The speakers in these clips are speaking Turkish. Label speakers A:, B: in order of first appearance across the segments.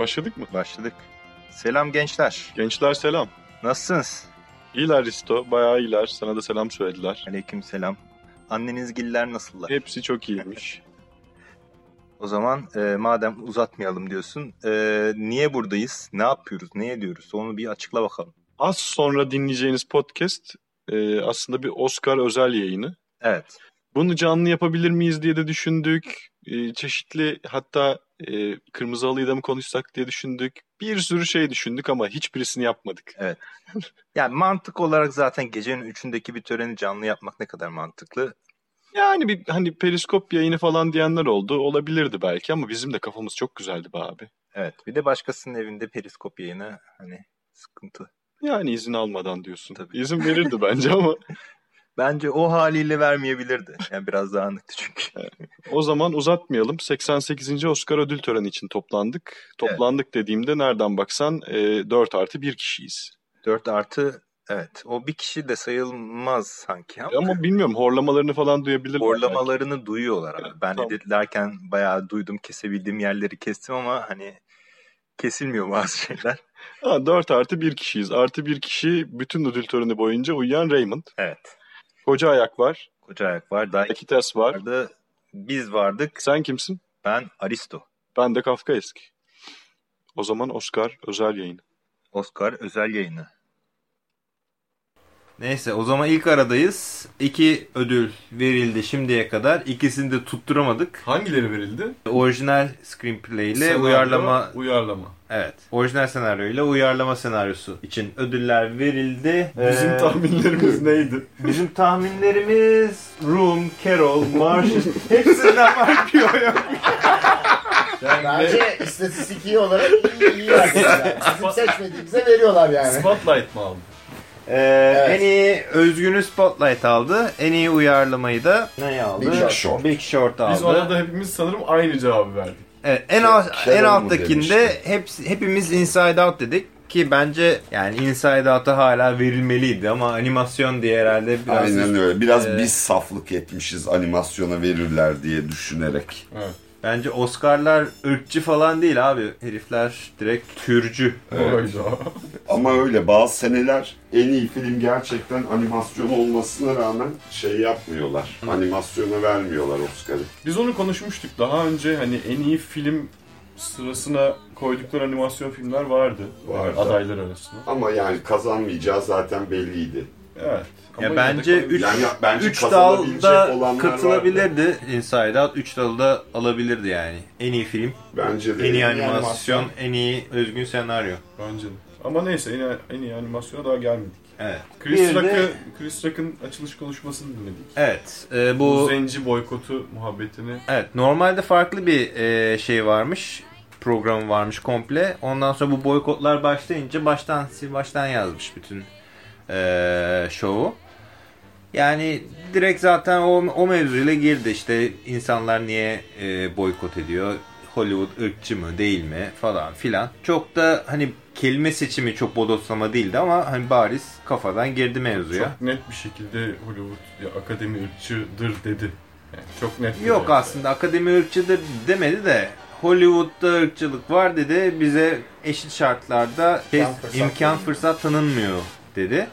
A: Başladık mı?
B: Başladık. Selam gençler.
A: Gençler selam.
B: Nasılsınız?
A: İyiler Risto. Bayağı iyiler. Sana da selam söylediler.
B: Aleyküm selam. Anneniz giller nasıllar?
A: Hepsi çok iyiymiş.
B: O zaman e, madem uzatmayalım diyorsun. e, niye buradayız? Ne yapıyoruz? Ne ediyoruz? Onu bir açıkla bakalım.
A: Az sonra dinleyeceğiniz podcast e, aslında bir Oscar özel yayını.
B: Evet.
A: Bunu canlı yapabilir miyiz diye de düşündük. E, çeşitli hatta e, Kırmızı Halı'yı da mı konuşsak diye düşündük. Bir sürü şey düşündük ama hiçbirisini yapmadık.
B: Yani mantık olarak zaten gecenin üçündeki bir töreni canlı yapmak ne kadar mantıklı?
A: Yani bir hani periskop yayını falan diyenler oldu. Olabilirdi belki ama bizim de kafamız çok güzeldi be abi.
B: Evet. Bir de başkasının evinde periskop yayını hani sıkıntı.
A: Yani izin almadan diyorsun.
B: Tabii.
A: İzin verirdi bence ama
B: Bence o haliyle vermeyebilirdi. Yani biraz dağınıktı çünkü.
A: o zaman uzatmayalım. 88. Oscar ödül töreni için toplandık. Toplandık dediğimde nereden baksan e, 4 artı 1 kişiyiz.
B: 4 artı evet. O bir kişi de sayılmaz sanki ama,
A: Ama bilmiyorum horlamalarını falan duyabilirler.
B: horlamalarını duyuyorlar abi. Ben
A: Tamam.
B: editlerken bayağı duydum. Kesebildiğim yerleri kestim ama hani kesilmiyor bazı şeyler.
A: Ha, 4 artı 1 kişiyiz. Artı 1 kişi bütün ödül töreni boyunca uyuyan Raymond.
B: Evet.
A: Koca ayak var.
B: Koca ayak var. Daha
A: Akites var.
B: vardı. Biz vardık.
A: Sen kimsin?
B: Ben Aristo.
A: Ben de Kafka eski. O zaman Oscar özel yayını.
B: Oscar özel yayını.
C: Neyse o zaman ilk aradayız. İki ödül verildi şimdiye kadar. İkisini de tutturamadık.
D: Hangileri verildi?
C: Orijinal screenplay ile
D: Senaryo,
C: uyarlama
D: Uyarlama.
C: evet. Orijinal senaryo ile uyarlama senaryosu için ödüller verildi.
D: Bizim
C: Ee,
D: tahminlerimiz neydi?
C: Bizim tahminlerimiz Room, Carol, Martian hepsinden var diyor ya.
D: Yani
E: Bence istatistiki olarak iyi, iyi. Yani. Bizim seçmediğimize veriyorlar yani.
D: Spotlight mı aldı?
C: Ee,
E: Evet.
C: En iyi özgünü Spotlight aldı. En iyi uyarlamayı da ne aldı?
E: Big
F: Short.
C: Big Short aldı.
D: Biz ona da hepimiz sanırım aynı cevabı verdik.
C: Evet, en alt, en alttakinde hepsi, hepimiz Inside Out dedik ki bence yani Inside Out'a hala verilmeliydi ama animasyon diye herhalde biraz
F: Aynen öyle. Biraz
C: Ee,
F: biz saflık etmişiz animasyona verirler diye düşünerek.
D: Evet.
C: Bence Oscar'lar ırkçı falan değil abi. Herifler direkt türcü.
D: Oydu.
F: Ama öyle bazı seneler en iyi film gerçekten animasyon olmasına rağmen şey yapmıyorlar. Animasyona vermiyorlar Oscar'ı.
D: Biz onu konuşmuştuk daha önce hani en iyi film sırasına koydukları animasyon filmler vardı.
F: Vardı.
D: Adaylar arasında.
F: Ama yani kazanmayacağı zaten belliydi.
D: Evet.
C: Ya
D: Ama
C: bence
D: yine de
C: üç-
F: Yani bence
C: 3
F: kazanabilecek
C: dalda
F: olanlar vardı.
C: katılabilirdi Inside Out. 3 dalda alabilirdi yani. En iyi film,
F: Bence de.
C: en iyi
E: animasyon.
C: animasyon, en iyi özgün senaryo.
D: Bence de. Ama neyse en iyi, en iyi animasyona daha gelmedik.
C: Evet.
D: Chris
C: Bir de-
D: Rock'ı Chris Rock'ın açılış konuşmasını dinledik.
C: Evet. e,
D: Bu,
C: bu
D: zenci boykotu muhabbetini.
C: Evet normalde farklı bir e, şey varmış. Programı varmış komple. Ondan sonra bu boykotlar başlayınca baştan sil baştan yazmış bütün e, şovu. Yani direkt zaten o, o mevzuyla girdi işte insanlar niye e, boykot ediyor? Hollywood ırkçı mı değil mi falan filan. Çok da hani kelime seçimi çok bodoslama değildi ama hani bariz kafadan girdi mevzuya.
D: Çok net bir şekilde Hollywood ya akademi ırkçıdır dedi. Yani çok net.
C: Yok
D: dedi.
C: aslında akademi ırkçıdır demedi de Hollywood'da ırkçılık var dedi. Bize eşit şartlarda şey,
E: İmkan, fırsat
C: imkan fırsat tanınmıyor dedi.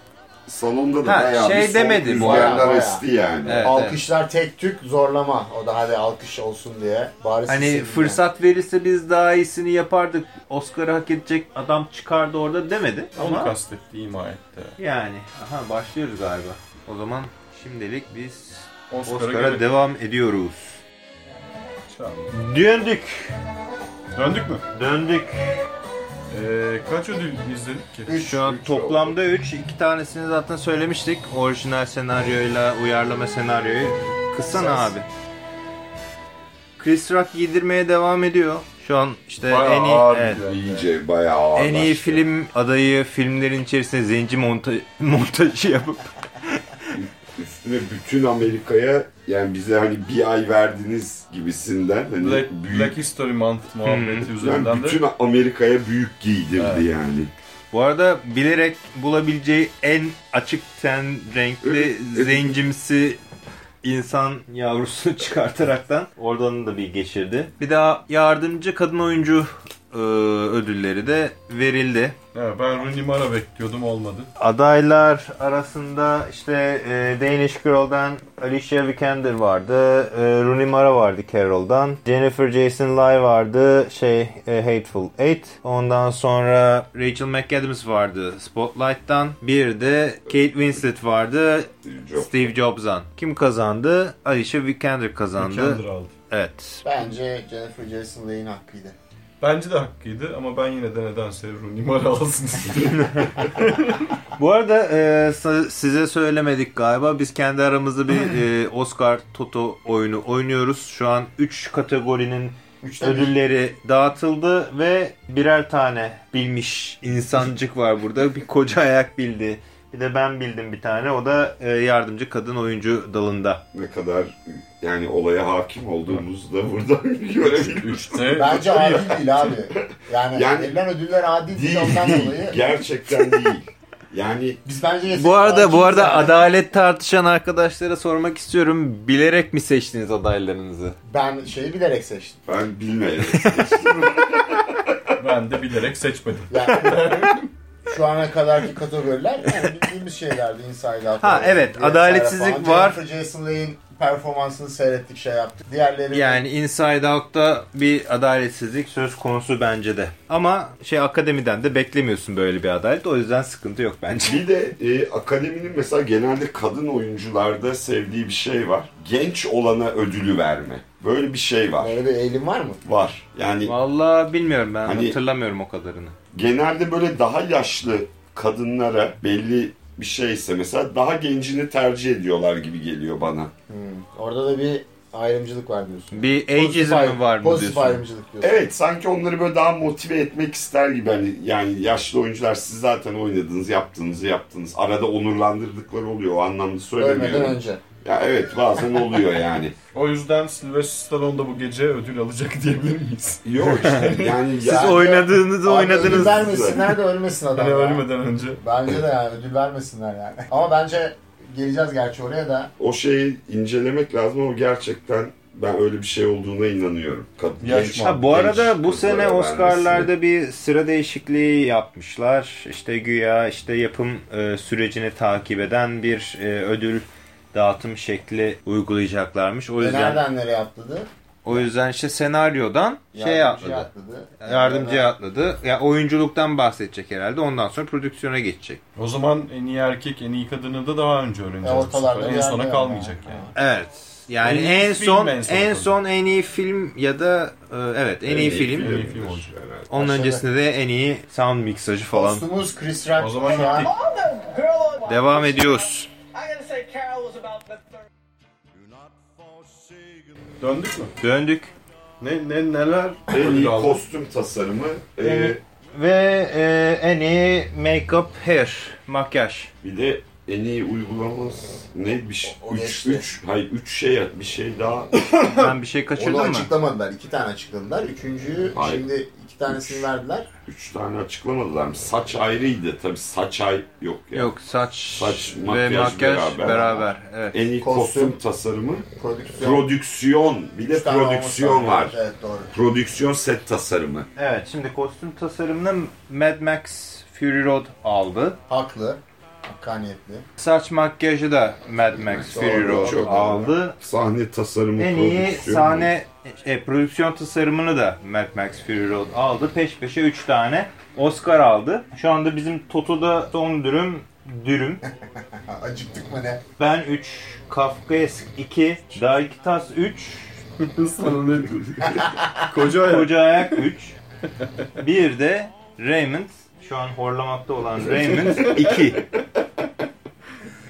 F: Salonda da
C: Ha,
F: bayağı
C: şey
F: bir
C: demedi bu
F: rüzgarlar esti yani.
C: Evet.
E: Alkışlar tek tük zorlama. O da hadi alkış olsun diye. Bari
C: Hani fırsat verirse biz daha iyisini yapardık. Oscar'ı hak edecek adam çıkardı orada demedi.
D: Onu
C: Ama
D: kastetti, ima etti.
C: yani aha başlıyoruz galiba. O zaman şimdilik biz
D: Oscar'a, gerek-
C: devam ediyoruz.
D: Çağır.
C: Döndük.
D: Döndük mü?
C: Döndük.
D: Ee, kaç ödül izledik ki?
E: Üç.
C: Şu an
F: Üç
C: toplamda 3. iki tanesini zaten söylemiştik. Orijinal senaryoyla uyarlama senaryoyu. Kıssana
E: Kısas.
C: abi. Chris Rock yedirmeye devam ediyor. Şu an işte
D: Bayağı
C: en iyi evet,
D: bir-
F: İyice bayağı ağırlaştı.
C: en iyi film adayı filmlerin içerisine zenci monta montajı yapıp
F: Üstüne bütün Amerika'ya yani bize hani bir ay verdiniz gibisinden hani
D: Black,
F: büyük
D: Black History Month muhabbeti
F: yani
D: üzerinden de
F: bütün Amerika'ya büyük giydirdi
D: Evet.
F: yani.
C: Bu arada bilerek bulabileceği en açık ten renkli
F: Evet, evet.
C: zencimsi insan yavrusunu çıkartaraktan oradan da bir geçirdi. Bir daha yardımcı kadın oyuncu e, ödülleri de verildi.
D: Ha, ben Rooney Mara bekliyordum olmadı.
C: Adaylar arasında işte e, Danish Girl'dan Alicia Vikander vardı, e, Rooney Mara vardı Carol'dan, Jennifer Jason Leigh vardı, şey e, Hateful Eight. Ondan sonra Rachel McAdams vardı Spotlight'tan. Bir de Kate Winslet vardı
F: Job.
C: Steve Jobs'dan. Kim kazandı? Alicia Vikander kazandı.
D: Kendra aldı.
C: Evet.
E: Bence Jennifer Jason Leigh'in hakkıydı.
D: Bence de hakkıydı ama ben yine de nedense Rooney Mara alsın istedim.
C: Bu arada e, size söylemedik galiba. Biz kendi aramızda bir e, Oscar Toto oyunu oynuyoruz. Şu an 3 kategorinin
E: Üçte bir.
C: ödülleri dağıtıldı ve birer tane bilmiş insancık var burada. Bir koca ayak bildi. Bir de ben bildim bir tane. O da e, yardımcı kadın oyuncu dalında.
F: Ne kadar yani olaya hakim olduğumuzu da buradan görebiliriz.
D: Üçte
E: Bence adil değil abi. Yani,
F: Yani-
E: verilen ödüller adil değil
F: Değil,
E: ondan
F: değil.
E: dolayı.
F: Gerçekten değil. Yani
E: Biz bence
C: Bu arada bu arada
E: yani.
C: adalet tartışan arkadaşlara sormak istiyorum. Bilerek mi seçtiniz adaylarınızı?
E: Ben şeyi bilerek seçtim.
F: ben bilmeyerek
D: ben de bilerek seçmedim.
E: Yani şu ana kadarki kategoriler yani bildiğimiz şeylerdi Inside Out.
C: Ha, evet,
E: Diğer
C: adaletsizlik var.
E: Jennifer Jason Leigh'in performansını seyrettik şey yaptık. Diğerleri
C: Yani Inside Out'ta bir adaletsizlik söz konusu bence de. Ama şey akademiden de beklemiyorsun böyle bir adalet. O yüzden sıkıntı yok bence.
F: Bir de e, akademinin mesela genelde kadın oyuncularda sevdiği bir şey var. Genç olana ödülü verme. Böyle bir şey var.
E: Böyle bir eğilim var mı?
F: Var. Yani
C: Vallahi bilmiyorum ben
F: Hani-
C: hatırlamıyorum o kadarını.
F: Genelde böyle daha yaşlı kadınlara belli bir şeyse mesela daha gencini tercih ediyorlar gibi geliyor bana.
E: Hmm. Orada da bir ayrımcılık var diyorsun.
C: Bir ageism mi var mı
E: Pozitif
C: diyorsun?
E: ayrımcılık diyorsun.
F: Evet sanki onları böyle daha motive etmek ister gibi hani yani yaşlı oyuncular siz zaten oynadınız yaptığınızı yaptınız. Arada onurlandırdıkları oluyor o anlamda
E: Ölmeden
F: söylemiyorum.
E: önce.
F: Ya evet bazen oluyor yani.
D: O yüzden Sylvester Stallone da bu gece ödül alacak diyebilir miyiz?
F: Yok işte yani
C: Siz
F: ya-
C: oynadığınızı
E: Abi Ödül
C: oynadınız.
E: vermesinler de ölmesin adam.
D: Hani ölmeden önce.
E: Bence de yani ödül vermesinler yani. Ama bence geleceğiz gerçi oraya da.
F: o şeyi incelemek lazım ama gerçekten ben öyle bir şey olduğuna inanıyorum. Kad-
D: Yaş
F: genç-?
C: Ha, bu
F: genç
C: arada bu sene
F: vermesini.
C: Oscar'larda bir sıra değişikliği yapmışlar. İşte güya işte yapım e, sürecini takip eden bir e, ödül dağıtım şekli uygulayacaklarmış. O
E: E
C: yüzden
E: nereden nereye atladı?
C: o yüzden işte senaryodan şey
E: Yardımcıya
C: atladı. Yardımcıya atladı. Ya oyunculuktan bahsedecek herhalde. Ondan sonra prodüksiyona geçecek.
D: O zaman en iyi erkek, en iyi kadını da daha önce öğreneceğiz.
E: Bir
D: En sona
E: yani.
D: kalmayacak yani.
C: Evet. Yani
D: En iyi
C: en son
D: en son
C: en son en iyi film ya da e, evet en iyi film.
D: En iyi film olacak.
F: herhalde.
C: Onun
E: Başarılı.
C: öncesinde de en iyi sound mixajı falan.
E: Kostumuz Chris Rock
D: O zaman.
C: Devam ediyoruz.
D: Döndük mü?
C: Döndük.
D: Ne, ne neler?
F: En iyi kostüm tasarımı. e,
C: Evet. Ve e, en iyi make-up hair, makyaj.
F: bir de en iyi uygulaması ne bir şey,
E: O
F: üç,
E: geçti.
F: üç, hayır üç şey bir şey daha
C: Ben bir şey
E: Onu
C: kaçırdım mı?
E: açıklamadılar. İki tane açıkladılar. Üçüncüyü
F: Hayır.
E: şimdi iki tanesini verdiler.
F: üç tane açıklamadılar mı? Saç ayrıydı tabii saç ay yok ya.
C: Yok saç,
F: Saç,
C: ve
F: makyaj
C: makyaj
F: beraber.
C: beraber. Evet.
F: En iyi
E: Kostüm.
F: kostüm, tasarımı,
E: Prodüksiyon.
F: prodüksiyon, bir de
E: Üç
F: prodüksiyon var.
E: Evet doğru.
F: Prodüksiyon set tasarımı.
C: Evet şimdi kostüm tasarımını Mad Max Fury Road aldı.
E: Haklı. Hakkaniyetli.
C: Saç makyajı da Mad Max Fury Road aldı.
F: Sahne tasarımı,
C: En iyi sahne e, prodüksiyon tasarımını da Mad Max Fury Road aldı. Peş peşe 3 tane Oscar aldı. Şu anda bizim Toto'da son dürüm dürüm.
E: Acıktık mı ne?
C: Ben 3, Kafkaesk 2, Daikitas 3,
D: Sana ne Koca ayak.
C: Koca Ayak 3, bir de Raymond, şu an horlamakta olan Raymond 2.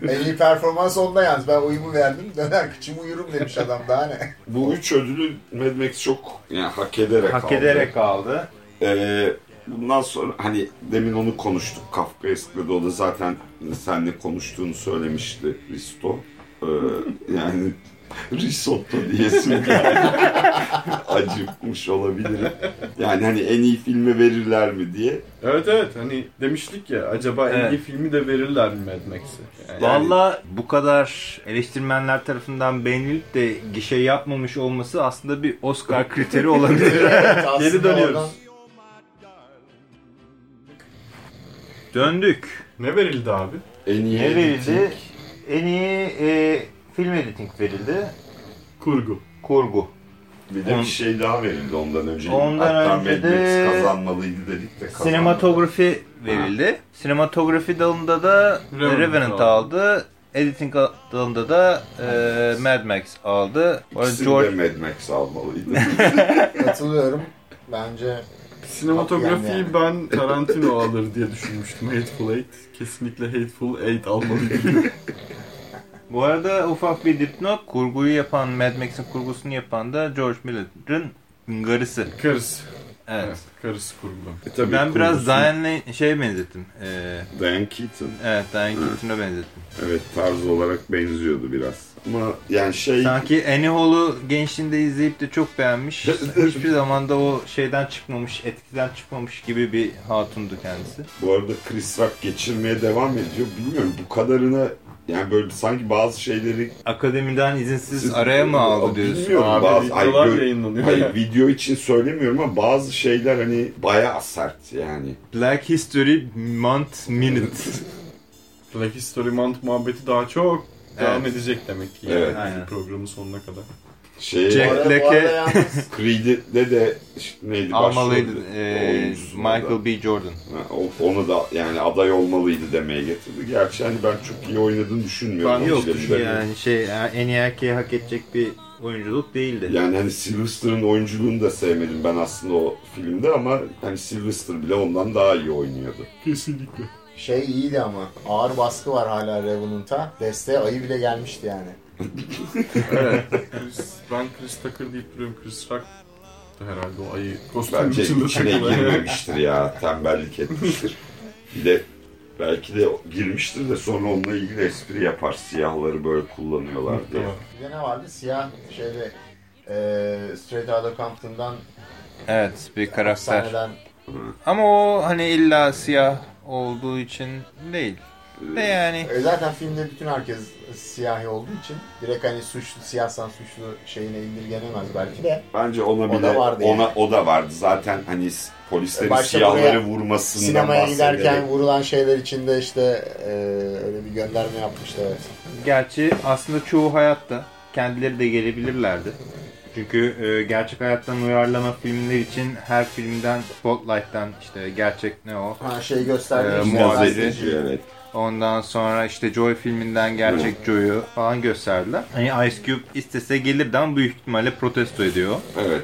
E: En iyi performans onda yalnız. Ben uyumu verdim. Döner kıçımı uyurum demiş adam daha ne.
F: Bu üç ödülü Mad Max çok yani hak ederek
C: Hak
F: aldı.
C: ederek aldı.
F: Ee, bundan sonra hani demin onu konuştuk Kafkaesk'le de o da zaten seninle konuştuğunu söylemişti Risto. Ee, yani risotto diyesim acıkmış olabilirim. Yani hani en iyi filmi verirler mi diye.
D: Evet evet hani demiştik ya acaba
C: evet.
D: en iyi filmi de verirler mi Mad Max'i? Yani,
C: Valla bu kadar eleştirmenler tarafından beğenilip de gişe yapmamış olması aslında bir Oscar kriteri olabilir.
E: evet,
D: Geri dönüyoruz.
C: Döndük.
D: Ne verildi abi?
F: En iyi
C: ne verildi? En iyi e, film editing verildi.
D: Kurgu.
C: Kurgu.
F: Bir de
C: On-
F: bir şey daha verildi ondan önce.
C: Ondan
F: Hatta
C: önce
F: Mad
C: de-
F: Max kazanmalıydı dedik de kazanmadı.
C: Sinematografi verildi. Sinematografi dalında da
D: Revenant
C: Revenant,
D: aldı.
C: aldı. Editing dalında da e, Mad Max aldı.
F: İkisini
C: George
F: de Mad Max almalıydı.
E: Katılıyorum. Bence
D: Sinematografiyi
E: Yani.
D: ben Tarantino alır diye düşünmüştüm. Hateful Eight. Kesinlikle Hateful Eight almalıydı.
C: Bu arada ufak bir dipnot. Kurguyu yapan, Mad Max'in kurgusunu yapan da George Miller'ın karısı.
D: Karısı.
C: Evet.
D: Evet. Karısı kurgu.
F: E tabii
C: Ben biraz
F: kurgusu
C: Diane'le şey benzettim. Ee,
F: Diane Keaton.
C: evet, Diane Keaton'a benzettim.
F: Evet tarz olarak benziyordu biraz. Ama yani şey
C: Sanki Annie Hall'u gençliğinde izleyip de çok beğenmiş. Hiçbir zaman da o şeyden çıkmamış, etkiden çıkmamış gibi bir hatundu kendisi.
F: bu arada Chris Rock geçirmeye devam ediyor. Bilmiyorum bu kadarına yani böyle sanki bazı şeyleri
C: Akademiden izinsiz araya mı aldı diyorsun?
F: Bilmiyorum.
D: Abi
F: bazı- ay,
D: videolar
F: gör-
D: yayınlanıyor
F: Hayır video için söylemiyorum ama bazı şeyler hani bayağı sert yani.
C: Black History Month Minute.
D: Black History Month muhabbeti daha çok devam
C: Evet.
D: edecek demek ki. Yani
F: Evet.
C: Aynen.
D: Programın sonuna kadar.
F: Şey
C: Jack Black'e-
F: Creed'de de neydi
C: Almalıydı.
F: orada.
C: Michael B. Jordan.
F: Ha, onu da yani aday olmalıydı demeye getirdi. Gerçi hani ben çok iyi oynadığını düşünmüyorum.
D: Ben
C: Yok yani şey en iyi erkeği hak edecek bir oyunculuk değildi.
F: Yani hani Sylvester'ın oyunculuğunu da sevmedim ben aslında o filmde ama hani Sylvester bile ondan daha iyi oynuyordu.
D: Kesinlikle.
E: şey iyiydi ama ağır baskı var hala Revenant'a. Desteğe ayı bile gelmişti yani.
D: Evet. Chris, ben Chris Tucker deyip duruyorum. Chris Rock da herhalde o ayı kostüm
F: Bence
D: içinde
F: içine
D: takılan.
F: girmemiştir ya. Tembellik etmiştir. Bir de belki de girmiştir de sonra onunla ilgili espri yapar. Siyahları böyle kullanıyorlar diye.
D: Tamam.
E: Bir de ne vardı? Siyah şeyde eee Straight Outta Compton'dan
C: Evet bir karakter. Ama o hani illa siyah olduğu için değil. De yani.
E: E, zaten filmde bütün herkes siyahi olduğu için direkt hani suçlu, siyahsan suçlu şeyine indirgenemez belki de.
F: Bence ona
E: O
F: bile
E: da vardı
F: ona
E: yani.
F: o da vardı. Zaten hani polislerin
E: Başta
F: siyahları vurmasından
E: Sinemaya
F: bahsederek.
E: giderken vurulan şeyler içinde işte e, öyle bir gönderme yapmıştı evet.
C: Gerçi aslında çoğu hayatta kendileri de gelebilirlerdi. Çünkü e, gerçek hayattan uyarlama filmler için her filmden Spotlight'tan işte gerçek ne o?
E: Ha şey gösterdi
C: Ee,
E: işte,
C: muhabiri.
E: gazeteci.
F: Evet.
C: Ondan sonra işte Joy filminden gerçek Joy'u falan gösterdiler. Hani Ice Cube istese gelirdi ama büyük ihtimalle protesto ediyor.
F: Evet.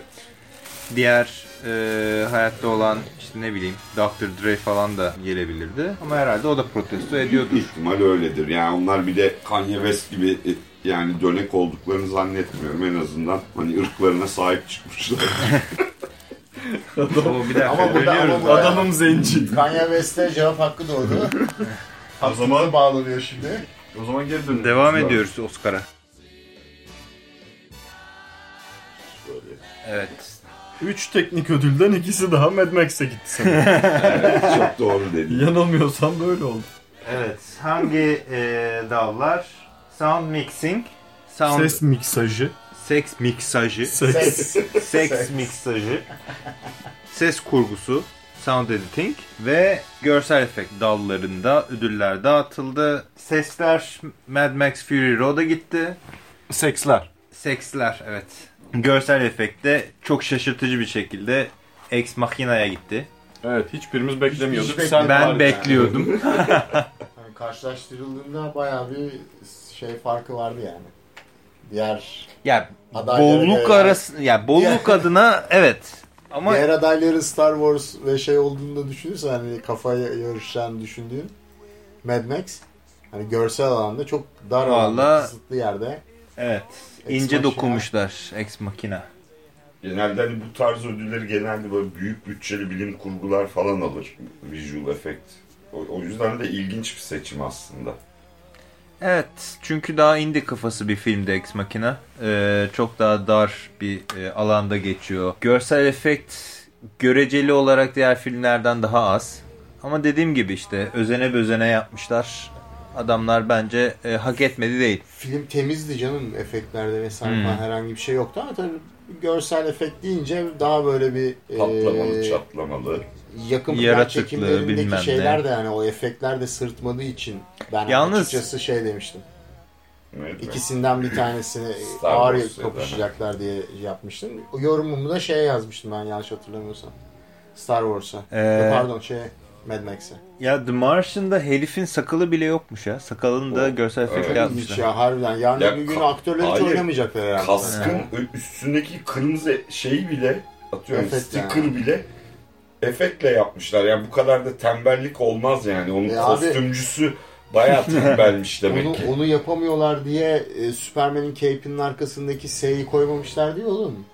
C: Diğer e, hayatta olan işte ne bileyim Dr. Dre falan da gelebilirdi. Ama herhalde o da protesto ediyordur.
F: Büyük ihtimal öyledir. Yani onlar bir de Kanye West gibi e, yani dönek olduklarını zannetmiyorum. En azından hani ırklarına sahip çıkmışlar.
C: o bir dakika
E: Ama burada-
C: bölüyoruz.
E: ama burada-
D: Adamım zenci.
E: Kanye West'e cevap hakkı doğdu.
D: o zaman
E: bağlanıyor şimdi.
D: o zaman geri dönelim.
C: Devam ediyoruz Oscar'a. Evet.
D: 3 teknik ödülden ikisi daha Mad Max'e gitti sanırım.
F: Evet, çok doğru dedin.
D: Yanılmıyorsam böyle oldu.
C: Evet. Hangi e, dallar? Sound mixing, sound
D: Ses miksajı.
C: seks miksajı,
D: Ses.
E: Ses.
C: seks
E: Ses.
C: miksajı, ses kurgusu, sound editing ve görsel efekt dallarında ödüller dağıtıldı. Sesler Mad Max Fury Road'a gitti.
D: Seksler.
C: Seksler evet. Görsel efekte çok şaşırtıcı bir şekilde Ex Machina'ya gitti.
D: Evet hiçbirimiz beklemiyorduk.
E: Hiç
D: Sen
C: Ben
E: Var yani.
C: bekliyordum.
E: Hani karşılaştırıldığında bayağı bir şey farkı vardı yani. Diğer
C: ya bolluk arası ya bolluk adına evet. Ama
E: diğer adayların Star Wars ve şey olduğunu da düşünürsen hani kafaya yarışacağını düşündüğün Mad Max hani görsel alanda çok dar alanda
C: Vallahi-
E: kısıtlı yerde
C: evet
E: Ex
C: ince dokunmuşlar Ex Machina.
F: Genelde hani bu tarz ödülleri genelde böyle büyük bütçeli bilim kurgular falan alır. Visual effect. O, o yüzden de ilginç bir seçim aslında.
C: Evet çünkü daha indie kafası bir filmdi Ex Machina. Ee, çok daha dar bir e, alanda geçiyor. Görsel efekt göreceli olarak diğer filmlerden daha az. Ama dediğim gibi işte özene bözene yapmışlar. Adamlar bence e, hak etmedi değil.
E: film temizdi canım efektlerde vesaire
C: Hmm.
E: falan herhangi bir şey yoktu ama tabii görsel efekt deyince daha böyle bir
F: Patlamalı,
E: e,
F: çatlamalı.
E: Yakın plan çekimlerindeki
C: bilmem ne.
E: şeyler de yani o efektler de sırtmadığı için ben
C: Yalnız-
E: açıkçası şey demiştim.
F: Evet.
E: İkisinden bir tanesini ağır kapışacaklar diye yapmıştım. O yorumumu da şeye yazmıştım ben yanlış hatırlamıyorsam. Star Wars'a.
C: Ee,
E: Pardon şey Mad Max'e.
C: Ya The Martian'da herifin sakalı bile yokmuş ya. Sakalını da görsel efektle yapmışlar.
E: ya harbiden. Yarın
F: Ya
E: bir gün
F: ka-
E: aktörler hiç oynamayacaklar herhalde.
F: Kaskın üstündeki kırmızı şeyi bile atıyorum
E: Efekt
F: sticker
E: yani.
F: bile efektle yapmışlar. Yani bu kadar da tembellik olmaz yani. Onun
E: E abi-
F: kostümcüsü bayağı tembelmiş demek
E: Onu,
F: ki.
E: onu yapamıyorlar diye e, Superman'in cape'inin arkasındaki S'yi koymamışlar diyor oğlum.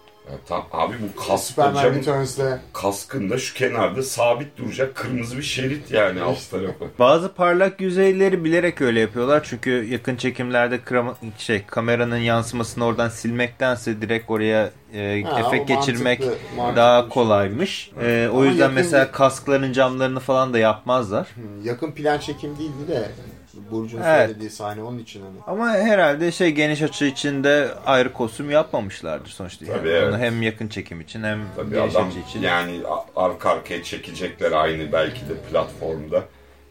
F: Tam, abi bu kask
E: Superman
F: hocam
E: Returns'te.
F: kaskında şu kenarda sabit duracak kırmızı bir şerit yani alt tarafı.
C: Bazı parlak yüzeyleri bilerek öyle yapıyorlar. Çünkü yakın çekimlerde krama- şey kameranın yansımasını oradan silmektense direkt oraya e,
E: Ha,
C: efekt geçirmek
E: mantıklı, mantıklı
C: daha
E: şey.
C: kolaymış. E, o
E: Ama
C: yüzden mesela kaskların camlarını falan da yapmazlar.
E: Hı, Yakın plan çekim değildi de Burcu'nun
C: Evet.
E: söylediği sahne onun için hani.
C: Ama herhalde şey geniş açı içinde ayrı kostüm yapmamışlardır sonuçta. Yani.
F: Tabii, evet.
C: Onu hem yakın çekim için hem
F: Tabii
C: geniş
F: adam
C: açı için.
F: yani arka arkaya çekecekler aynı belki de platformda.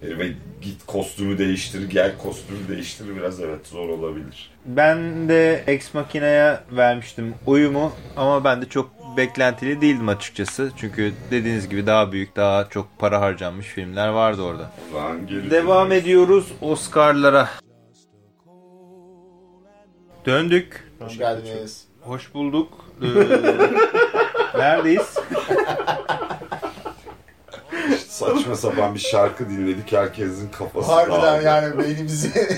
F: E, ve git kostümü değiştir, gel kostümü değiştir biraz evet zor olabilir.
C: Ben de Ex Machina'ya vermiştim uyumu ama ben de çok beklentili değildim açıkçası. Çünkü dediğiniz gibi daha büyük, daha çok para harcanmış filmler vardı orada. Devam ediyoruz Oscar'lara. Döndük.
E: Hoş geldiniz.
C: Hoş bulduk. Ee, neredeyiz?
F: Saçma sapan bir şarkı dinledik herkesin kafası
E: Harbiden
F: dağıldı.
E: yani beynimizi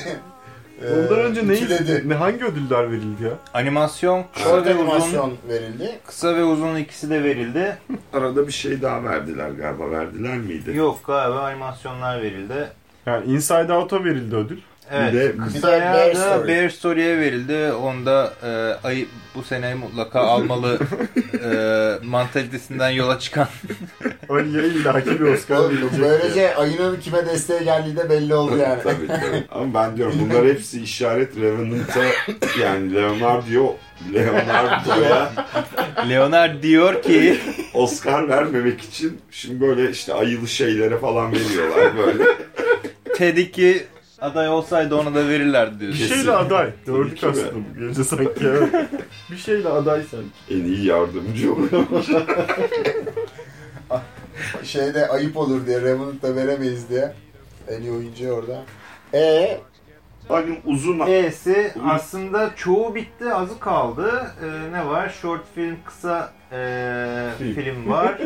D: Ondan önce ne,
E: ütüledi.
D: ne hangi ödüller verildi ya?
C: Animasyon, kısa ve uzun.
E: animasyon verildi.
C: Kısa ve uzun ikisi de verildi.
F: Arada bir şey daha verdiler galiba verdiler miydi?
C: Yok galiba animasyonlar verildi.
D: Yani Inside Out'a verildi ödül.
C: Evet.
F: Bir de-
E: Bir de Bear Story.
C: Bear Story'e verildi. Onda e, ayı bu sene mutlaka almalı e, mantalitesinden yola çıkan.
D: Ali'ye illaki bir Oscar
E: Oğlum,
D: verilecek.
E: Böylece ayının kime desteğe geldiği de belli oldu yani.
F: tabii tabii. Ama ben diyorum bunlar hepsi işaret Revenant'a yani Leonardo Leonardo'ya
C: Leonard diyor ki
F: Oscar vermemek için şimdi böyle işte ayılı şeylere falan veriyorlar böyle.
C: Ted 2 aday olsaydı ona da verirlerdi diyor.
D: Bir şeyle aday. Gördük aslında bu gece sanki. evet. bir şeyle aday sanki.
F: En iyi yardımcı oluyor.
E: Şeyde ayıp olur diye Revenant da veremeyiz diye. En iyi oyuncu orada. E
F: Hani uzun
C: E'si aslında çoğu bitti azı kaldı. Ee, ne var? Short film, kısa ee,
D: Film.
C: film var.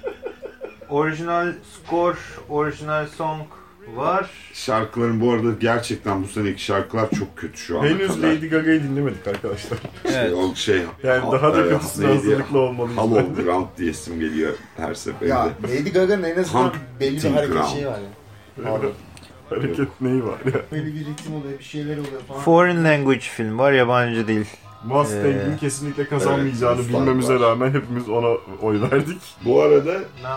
C: orijinal score, orijinal song var.
F: şarkıların bu arada gerçekten bu seneki şarkılar çok kötü şu ana
D: Henüz
F: kadar.
D: Lady Gaga'yı dinlemedik arkadaşlar.
F: Şey,
C: Evet.
F: o şey
D: Yani daha da kötüsüne hazırlıklı olmalıyız.
F: Hollow Ground diyesim geliyor her seferinde.
E: ya Lady Gaga'nın en azından
F: Punk
E: belli bir hareket
F: Ground.
E: şeyi var ya. Pardon.
D: Hareket neyi var ya?
E: Böyle bir ritim oluyor, bir şeyler oluyor falan.
C: Foreign language film var, yabancı değil.
D: Mustang'in
C: Ee,
D: kesinlikle kazanmayacağını
F: evet,
D: bilmemize
F: var.
D: rağmen hepimiz ona oy verdik.
F: Bu arada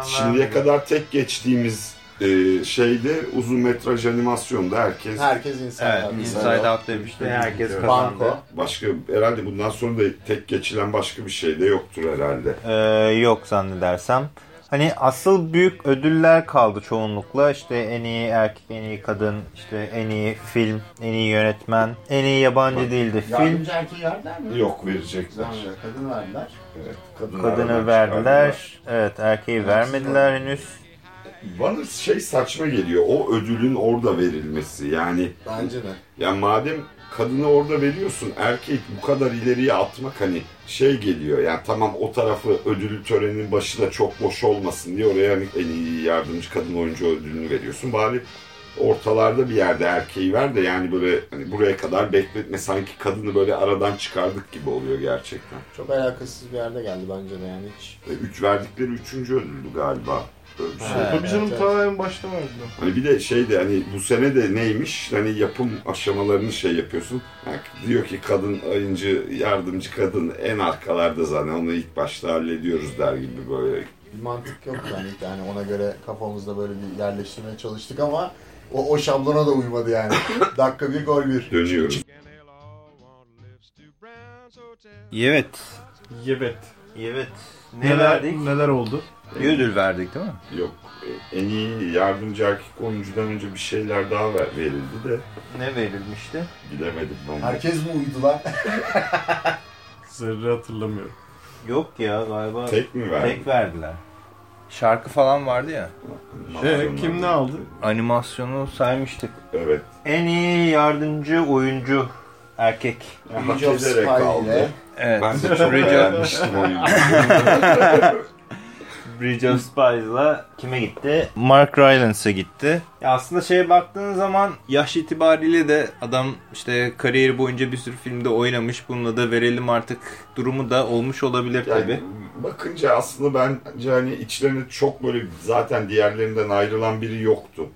F: şimdiye kadar tek geçtiğimiz e, şeyde uzun metraj animasyonda herkes
E: Herkes insan.
C: Evet. Inside Out demişti. Herkes
D: Evet.
C: kazandı.
E: Banko.
F: başka herhalde bundan sonra da tek geçilen başka bir şey de yoktur herhalde.
C: Ee, yok zannedersem. Hani asıl büyük ödüller kaldı çoğunlukla. İşte en iyi erkek, en iyi kadın, işte en iyi film, en iyi yönetmen, en iyi yabancı değildi film.
E: Yardımcı erkeği verdiler mi?
F: Yok verecekler.
E: Vermediler, Kadın verdiler.
F: Evet, kadın
C: Kadını verdiler. Evet erkeği vermediler henüz.
F: Bana şey saçma geliyor. O ödülün orada verilmesi. Yani
E: Bence de.
F: ya madem kadını orada veriyorsun erkek bu kadar ileriye atmak hani şey geliyor. Yani tamam o tarafı ödül töreninin başı da çok boş olmasın diye oraya hani en iyi yardımcı kadın oyuncu ödülünü veriyorsun. Bari ortalarda bir yerde erkeği ver de yani böyle hani buraya kadar bekletme sanki kadını böyle aradan çıkardık gibi oluyor gerçekten.
E: Çok alakasız bir yerde geldi bence de yani hiç.
F: Ve üç verdikleri üçüncü ödüldü galiba. Şey.
D: Tabii canım
E: evet.
D: ta en başta verdiler.
F: Hani bir de şey de hani bu sene de neymiş hani yapım aşamalarını şey yapıyorsun. Yani diyor ki kadın oyuncu yardımcı kadın en arkalarda zaten onu ilk başta hallediyoruz der gibi böyle.
E: Bir mantık yok yani. yani ona göre kafamızda böyle bir yerleştirmeye çalıştık ama o, o şablona da uymadı yani. Dakika bir gol bir.
F: Dönüyoruz.
C: Evet.
D: Evet.
C: Evet. Ne
D: Neler,
C: verdik?
D: neler oldu?
C: Bir ödül verdik değil mi?
F: Yok. e, En iyi yardımcı erkek oyuncudan önce bir şeyler daha ver- verildi de
C: Ne verilmişti?
F: bilemedim ben.
E: Herkes mi uydu lan?
D: Zerre hatırlamıyorum.
C: Yok ya galiba
F: Tek mi verdi?
C: tek verdiler. Şarkı falan vardı ya.
D: Şey, kim ne aldı?
C: Animasyonu saymıştık.
F: Evet.
C: En iyi yardımcı oyuncu erkek.
F: Hak
E: of
F: ederek
E: Spy
F: aldı.
E: ile.
C: Evet.
F: Ben de çok
C: of-
F: beğenmiştim oyunu.
C: Bridge of Spies'la kime gitti? Mark Rylance'a gitti. Ya aslında şeye baktığın zaman yaş itibariyle de adam işte kariyeri boyunca bir sürü filmde oynamış. Bununla da verelim artık durumu da olmuş olabilir
F: Yani
C: tabii.
F: bakınca aslında bence hani içlerinde çok böyle zaten diğerlerinden ayrılan biri yoktu.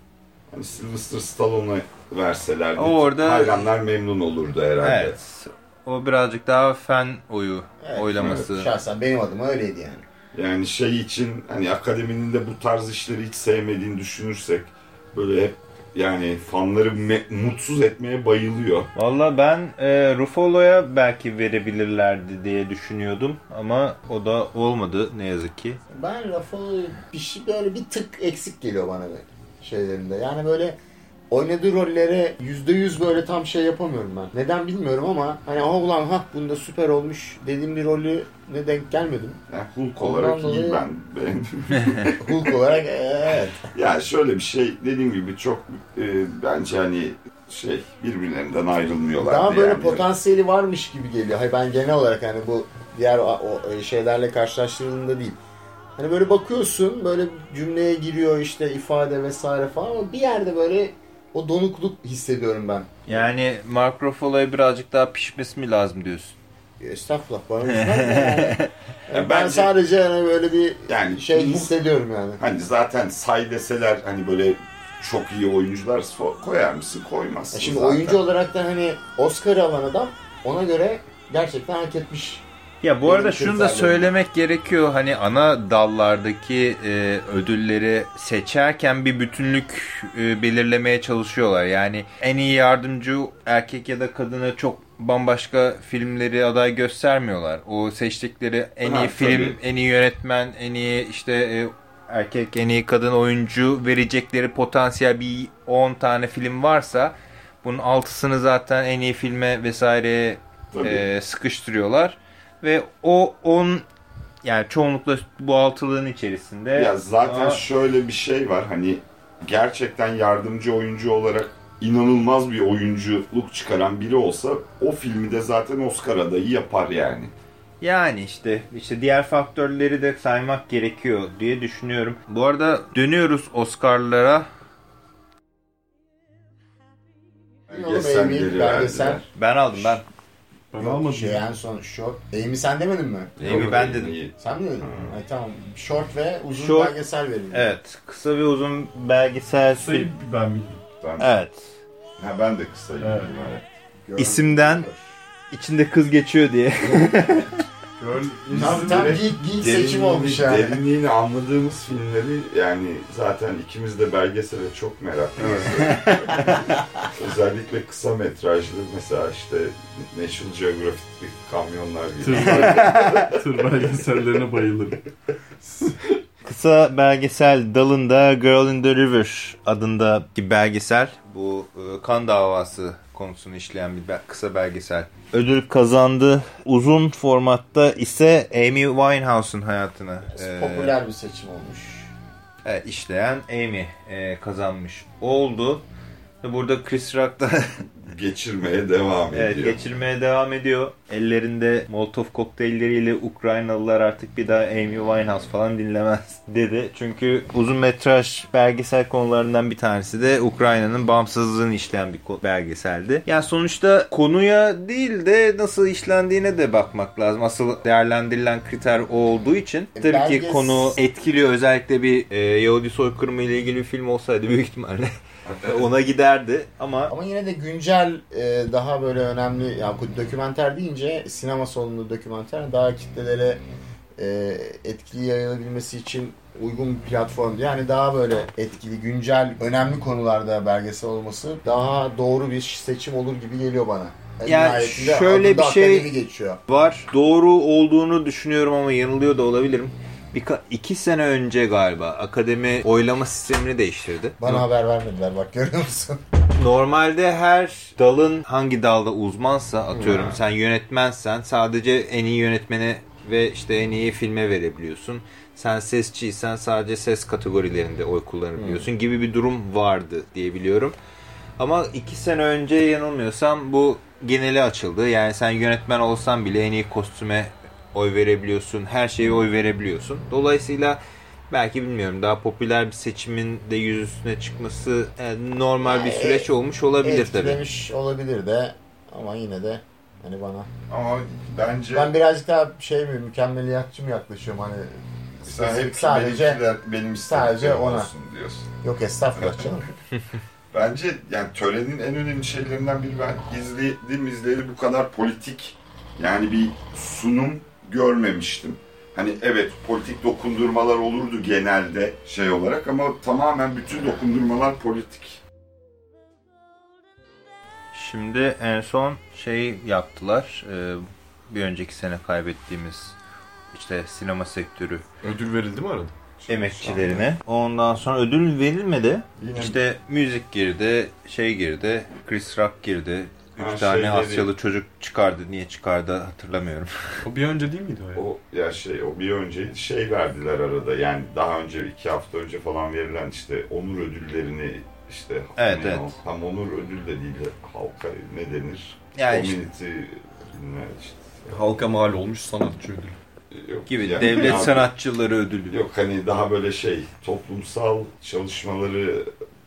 F: Hani Sylvester Stallone'a verselerdi
C: orada-
F: hayranlar memnun olurdu herhalde.
C: Evet. O birazcık daha fen oyu
E: Evet,
C: oylaması.
E: Şahsen benim adıma öyleydi yani.
F: Yani şey için hani akademinin de bu tarz işleri hiç sevmediğini düşünürsek böyle hep yani fanları mutsuz etmeye bayılıyor.
C: Valla ben e, Ruffalo'ya belki verebilirlerdi diye düşünüyordum ama o da olmadı ne yazık ki.
E: Ben lafı bir şey böyle bir tık eksik geliyor bana böyle şeylerinde. Yani böyle oynadığı rollere yüzde yüz böyle tam şey yapamıyorum ben. Neden bilmiyorum ama hani ha ulan ha bunda süper olmuş dediğim bir rolü ne denk gelmedim.
F: Yani Hulk
E: Ondan
F: olarak iyi
E: dolayı-
F: ben beğendim.
E: Hulk olarak e, evet.
F: yani şöyle bir şey dediğim gibi çok e, bence hani şey birbirlerinden ayrılmıyorlar.
E: Daha böyle
F: yani.
E: potansiyeli varmış gibi geliyor. Hayır ben genel olarak hani bu diğer o, o şeylerle karşılaştırıldığında değil. Hani böyle bakıyorsun böyle cümleye giriyor işte ifade vesaire falan ama bir yerde böyle o donukluk hissediyorum ben.
C: Yani Mark Ruffalo'ya birazcık daha pişmesi mi lazım diyorsun?
E: Estağfurullah bana yani.
F: Ya
E: ben sadece hani böyle bir
F: yani
E: şey
F: bu-
E: hissediyorum yani.
F: Hani zaten say deseler hani böyle çok iyi oyuncular koyar mısın koymazsın
E: Ya şimdi
F: zaten.
E: oyuncu olarak da hani Oscar'ı alan adam ona göre gerçekten hak etmiş.
C: Ya bu
E: Benim
C: arada şunu da söylemek gerekiyor. Hani ana dallardaki e, ödülleri seçerken bir bütünlük e, belirlemeye çalışıyorlar. Yani en iyi yardımcı erkek ya da kadına çok bambaşka filmleri aday göstermiyorlar. O seçtikleri en
F: Ha,
C: iyi film,
F: tabii.
C: en iyi yönetmen, en iyi işte e, erkek, en iyi kadın oyuncu verecekleri potansiyel bir 10 tane film varsa bunun altısını zaten en iyi filme vesaire
F: Tabii.
C: e, sıkıştırıyorlar ve o on yani çoğunlukla bu altılığın içerisinde
F: Ya zaten
C: Aa,
F: şöyle bir şey var hani gerçekten yardımcı oyuncu olarak inanılmaz bir oyunculuk çıkaran biri olsa o filmi de zaten Oscar adayı yapar yani.
C: yani işte işte diğer faktörleri de saymak gerekiyor diye düşünüyorum. Bu arada dönüyoruz Oscar'lara. Ben aldım ben.
D: Ben
E: Yok,
D: almadım.
E: Şey en son short. Amy sen demedin mi?
C: Amy ben dedim.
F: İyi.
E: Sen mi dedin? Ay, tamam. Short ve uzun
C: Short-
E: belgesel verildi.
C: Evet, kısa ve uzun belgesel
D: Sayı
C: film.
D: ben bildim.
F: Ben,
C: Evet.
F: ha, ben de kısayım.
D: Evet.
E: Gördüm.
C: İsimden içinde kız geçiyor diye.
D: Girl
E: Tam, tam geek, geek seçim olmuş yani.
F: Derinliğini anladığımız filmleri yani zaten ikimiz de belgesele çok meraklıyız. Özellikle kısa metrajlı mesela işte National Geographic kamyonlar gibi.
D: tır belgesellerine bayılırım.
C: Kısa belgesel dalında Girl in the River adında bir belgesel. Bu e, kan davası konusunu işleyen bir kısa belgesel. Ödül kazandı. Uzun formatta ise Amy Winehouse'un hayatını e,
E: Popüler bir seçim olmuş.
C: evet, işleyen Amy e, kazanmış oldu. Burada Chris Rock da
F: Geçirmeye devam
C: Evet
F: ediyor.
C: geçirmeye devam ediyor. Ellerinde Molotov kokteylleriyle Ukraynalılar artık bir daha Amy Winehouse falan dinlemez dedi. Çünkü uzun metraj belgesel konularından bir tanesi de Ukrayna'nın bağımsızlığını işleyen bir belgeseldi. Yani sonuçta konuya değil de nasıl işlendiğine de bakmak lazım. Asıl değerlendirilen kriter o olduğu için.
E: E,
C: Tabii ki
E: belges-
C: konu etkiliyor. Özellikle bir e, Yahudi soykırımı ile ilgili bir film olsaydı büyük ihtimalle ona giderdi. Ama
E: Ama yine de güncel e, daha böyle önemli yani bu dokümenter deyince sinema salonu dokümenter daha kitlelere e, etkili yayılabilmesi için uygun bir platformdu. Yani daha böyle etkili, güncel, önemli konularda belgesel olması daha doğru bir seçim olur gibi geliyor bana. En
C: Yani şöyle bir şey-
E: geçiyor.
C: var. Doğru olduğunu düşünüyorum ama yanılıyor da olabilirim. Birka- iki sene önce galiba akademi oylama sistemini değiştirdi.
E: Bana haber vermediler bak görüyor musun?
C: Normalde her dalın hangi dalda uzmansa atıyorum sen yönetmensen sadece en iyi yönetmene ve işte en iyi filme verebiliyorsun. Sen sesçiysen sadece ses kategorilerinde oy kullanabiliyorsun gibi bir durum vardı diye biliyorum. Ama iki sene önce yanılmıyorsam bu geneli açıldı. Yani sen yönetmen olsan bile en iyi kostüme oy verebiliyorsun. Her şeye oy verebiliyorsun. Dolayısıyla belki bilmiyorum daha popüler bir seçimin de yüzüstüne çıkması e, normal bir süreç olmuş olabilir tabii.
E: Etkilemiş olabilir de ama yine de hani bana.
F: Ama bence
E: Ben birazcık daha şey mi mükemmeliyatçı mı yaklaşıyorum hani
F: sen hep
E: sadece
F: benim
E: sadece ona.
F: olsun diyorsun.
E: yok estağfurullah canım.
F: Bence yani törenin en önemli şeylerinden biri ben izledim izleyeli bu kadar politik yani bir sunum görmemiştim. Hani evet politik dokundurmalar olurdu genelde şey olarak ama tamamen bütün dokundurmalar politik.
C: Şimdi en son şey yaptılar. e, bir önceki sene kaybettiğimiz işte sinema sektörü
D: Ödül verildi mi arada?
C: emekçilerine. Ondan sonra ödül verilmedi.
F: Yine
C: İşte müzik girdi, şey girdi, Chris Rock girdi. Üç
F: Ha,
C: tane
F: şeyleri-
C: Asyalı çocuk çıkardı. Niye çıkardı hatırlamıyorum.
D: O bir önce değil miydi o ya?
F: o ya şey o bir önce şey verdiler arada yani daha önce iki hafta önce falan verilen işte onur ödüllerini işte
C: Evet,
F: ne
C: evet.
F: o, tam onur ödül de değil de halka ne denir?
C: Yani işte
F: Community ne işte.
D: Halka mal olmuş sanatçı ödülü.
F: Yok,
C: gibi
F: yani
C: devlet
F: ya-
C: sanatçıları ödülü.
F: Yok hani daha böyle şey toplumsal çalışmaları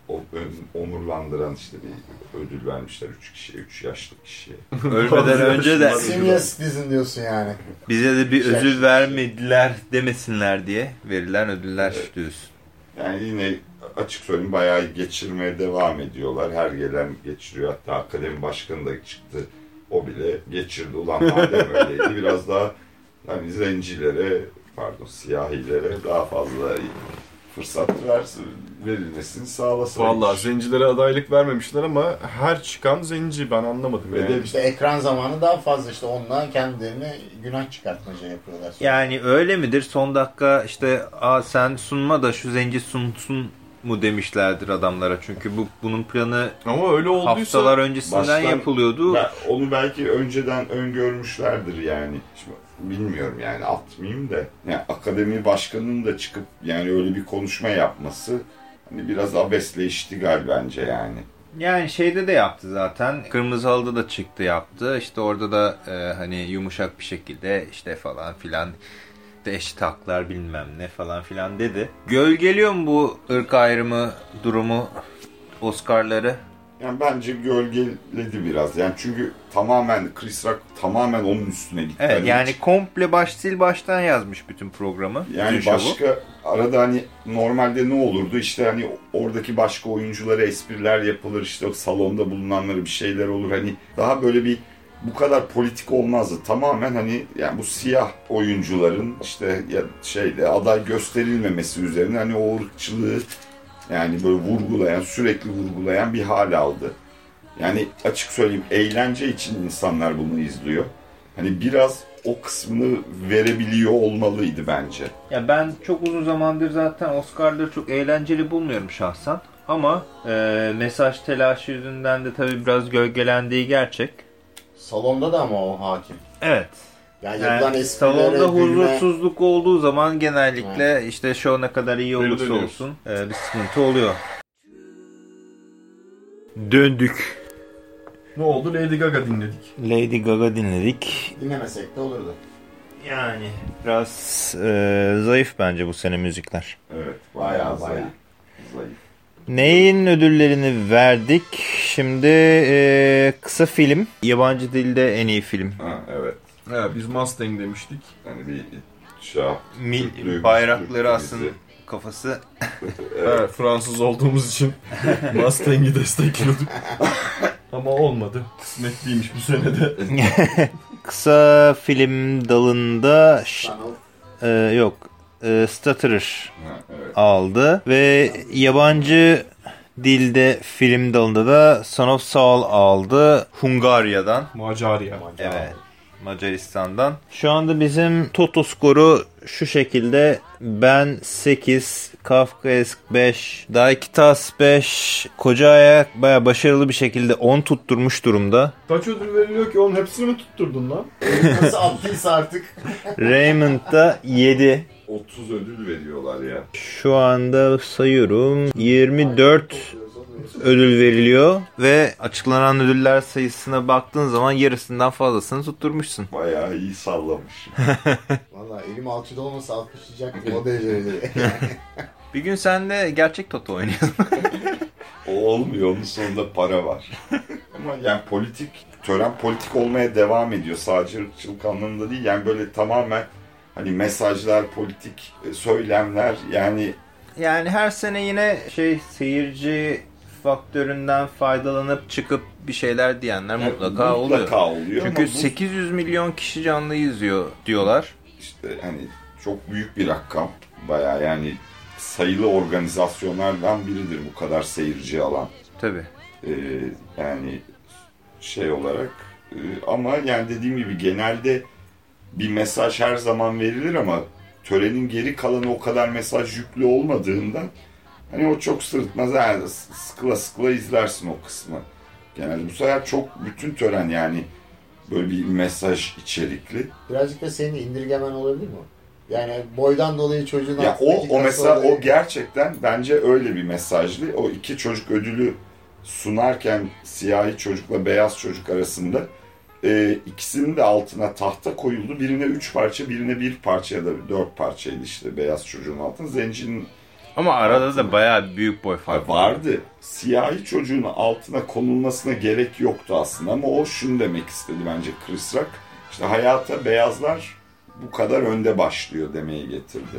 F: o- ön- onurlandıran işte bir ödül vermişler üç kişiye, üç yaşlı kişiye.
C: Ölmeden önce de
E: Senior citizen diyorsun yani.
C: bize de bir ödül vermediler demesinler diye verilen ödüller
F: Evet.
C: diyorsun.
F: Yani yine açık söyleyeyim bayağı geçirmeye devam ediyorlar. Her gelen geçiriyor. Hatta akademi başkanı da çıktı. O bile geçirdi. Ulan madem öyleydi biraz daha hani zencilere pardon siyahilere daha fazla fırsat versin, verilmesini sağlasın.
D: Vallahi zencilere adaylık vermemişler ama her çıkan zenci ben anlamadım
F: Ve
D: yani.
F: de
E: İşte ekran zamanı daha fazla işte onunla kendilerini günah çıkartmaca yapıyorlar. sonra.
C: Yani öyle midir? Son dakika işte Aa, sen sunma da şu zenci sunsun mu demişlerdir adamlara. Çünkü bu bunun planı
D: Ama öyle olduysa
C: haftalar öncesinden
F: baştan-
C: yapılıyordu.
F: Ben- onu belki önceden öngörmüşlerdir yani. Şimdi bilmiyorum yani atmayayım da. Yani akademi başkanının da çıkıp yani öyle bir konuşma yapması hani biraz abesle iştigal bence yani.
C: Yani şeyde de yaptı zaten. Kırmızı halıda da çıktı yaptı. İşte orada da e, hani yumuşak bir şekilde işte falan filan eşit haklar bilmem ne falan filan dedi. Gölgeliyor mu bu ırk ayrımı durumu Oscar'ları?
F: Yani bence gölgeledi biraz. Yani çünkü tamamen Chris Rock tamamen onun üstüne gitti.
C: Evet
F: Hani
C: yani
F: hiç-
C: komple baş sil baştan yazmış bütün programı.
F: yani
C: bütün şovu.
F: başka arada hani normalde ne olurdu işte hani oradaki başka oyunculara espriler yapılır işte salonda bulunanlara bir şeyler olur hani daha böyle bir bu kadar politik olmazdı. Tamamen hani yani bu siyah oyuncuların işte ya şeyde aday gösterilmemesi üzerine hani o ırkçılığı yani böyle vurgulayan, sürekli vurgulayan bir hal aldı. Yani açık söyleyeyim eğlence için insanlar bunu izliyor. Hani biraz o kısmını verebiliyor olmalıydı bence.
C: Ya ben çok uzun zamandır zaten Oscar'ları çok eğlenceli bulmuyorum şahsen. Ama e, mesaj telaşı yüzünden de tabii biraz gölgelendiği gerçek.
E: Salonda da ama o hakim.
C: Evet.
E: Yani, yapılan
C: Yani salonda
E: gülme-
C: huzursuzluk olduğu zaman genellikle işte show ne kadar iyi olursa
D: dönüyoruz.
C: olsun e, bir sıkıntı oluyor. Döndük.
D: ne oldu? Lady Gaga dinledik.
C: Lady Gaga dinledik.
E: dinlemesek de olurdu.
C: Yani biraz e, zayıf bence bu sene müzikler.
F: Evet, bayağı
E: Bayağı,
F: zayıf. zayıf.
C: Neyin ödüllerini verdik? Şimdi e, kısa film. Yabancı dilde en iyi film.
F: Ha, evet.
D: He, biz Mustang demiştik.
F: Hani bir şey.
C: Mil, bayrakları asın kafası.
D: Evet. Fransız olduğumuz için Mustang'i destekliyorduk. Ama olmadı. Kısmet değilmiş bu senede.
C: Kısa film dalında e, yok e, Stutterer
F: Ha, evet.
C: aldı ve yabancı dilde film dalında da Son of Saul aldı Hungarya'dan.
D: Macaria.
C: Evet. Macaristan'dan. Şu anda bizim Toto skoru şu şekilde. Ben 8, Kafkaesk 5, Daikitas 5, Koca Ayak baya başarılı bir şekilde 10 tutturmuş durumda.
D: Kaç ödül veriliyor ki oğlum hepsini mi tutturdun lan?
E: Nasıl attıysa artık.
C: Raymond da 7.
F: 30 ödül veriyorlar ya.
C: Şu anda sayıyorum 24 ödül veriliyor ve açıklanan ödüller sayısına baktığın zaman yarısından fazlasını tutturmuşsun.
F: Bayağı iyi sallamış.
E: Valla elim alçıda olmasa alkışlayacaktım o derecede.
C: Bir gün sen de gerçek Toto oynayalım.
F: O olmuyor. Onun sonunda para var. Ama yani politik, tören politik olmaya devam ediyor. Sadece ırkçılık anlamında değil. Yani böyle tamamen hani mesajlar, politik e, söylemler yani
C: Yani her sene yine şey seyirci faktöründen faydalanıp çıkıp bir şeyler diyenler mutlaka, oluyor.
F: mutlaka oluyor.
C: Çünkü
F: bu
C: 800 milyon kişi canlı izliyor diyorlar.
F: işte hani çok büyük bir rakam. Bayağı yani sayılı organizasyonlardan biridir bu kadar seyirci alan.
C: Tabii.
F: Ee, yani şey olarak e, ama yani dediğim gibi genelde bir mesaj her zaman verilir ama törenin geri kalanı o kadar mesaj yüklü olmadığından hani o çok sırıtmaz yani sıkıla sıkıla izlersin o kısmı. Genelde bu sefer çok bütün tören yani böyle bir mesaj içerikli.
E: Birazcık da senin indirgemen olabilir mi? Yani boydan dolayı çocuğun
F: Ya o, o mesela
E: olayı-
F: o gerçekten bence öyle bir mesajlı. O iki çocuk ödülü sunarken siyahi çocukla beyaz çocuk arasında e, ikisinin de altına tahta koyuldu. Birine üç parça, birine bir parça ya da dört parçaydı işte beyaz çocuğun altına. Zencinin
C: Ama arada da bayağı büyük boy farkı var.
F: vardı. Siyahi çocuğun altına konulmasına gerek yoktu aslında ama o şunu demek istedi bence Chris Rock. İşte hayata beyazlar bu kadar önde başlıyor demeye getirdi.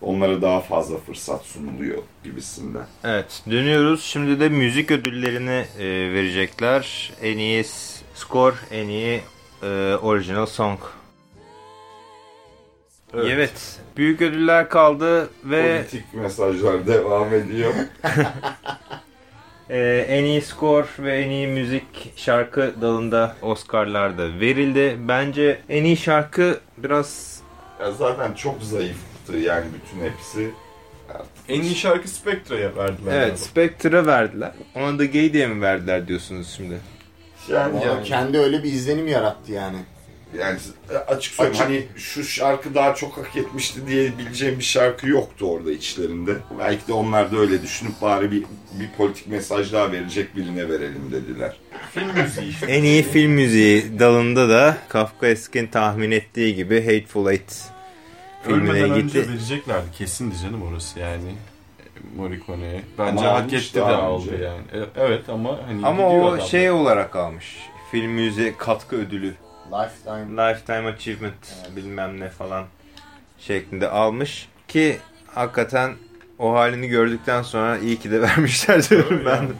F: Onlara daha fazla fırsat sunuluyor gibisinden.
C: Evet dönüyoruz. Şimdi de müzik ödüllerini e, verecekler. En iyi s- skor, en iyi e, original song. Evet. Büyük ödüller kaldı ve
F: Politik mesajlar devam ediyor.
C: e, en iyi skor ve en iyi müzik şarkı dalında Oscar'lar da verildi. Bence en iyi şarkı biraz
F: Ya zaten çok zayıftı yani bütün hepsi. Artık
D: En iyi şarkı Spectre'ye verdiler.
C: evet
D: galiba.
C: Spectre'a verdiler. Ona da Gay diye mi verdiler diyorsunuz şimdi?
F: yani, yani,
E: kendi öyle bir izlenim yarattı yani.
F: Yani açık söyleyeyim hani şu şarkı daha çok hak etmişti diyebileceğim bir şarkı yoktu orada içlerinde. Belki de onlar da öyle düşünüp bari bir, bir politik mesaj daha verecek birine verelim dediler.
D: Film müziği.
C: En iyi film müziği dalında da Kafkaesk'in tahmin ettiği gibi Hateful Eight filmine
D: Ölmeden
C: gitti.
D: önce vereceklerdi. Kesindi canım orası yani. Morricone'ye. Bence
F: Ama
D: hak etti de aldı
F: önce.
D: yani. E, Evet ama hani
C: Ama o
D: adam.
C: şey olarak almış. Film müziği katkı ödülü.
E: Lifetime.
C: Lifetime Achievement bilmem ne falan şeklinde almış. Ki hakikaten o halini gördükten sonra iyi ki de vermişler diyorum
D: Tabii
C: ben.
D: yani.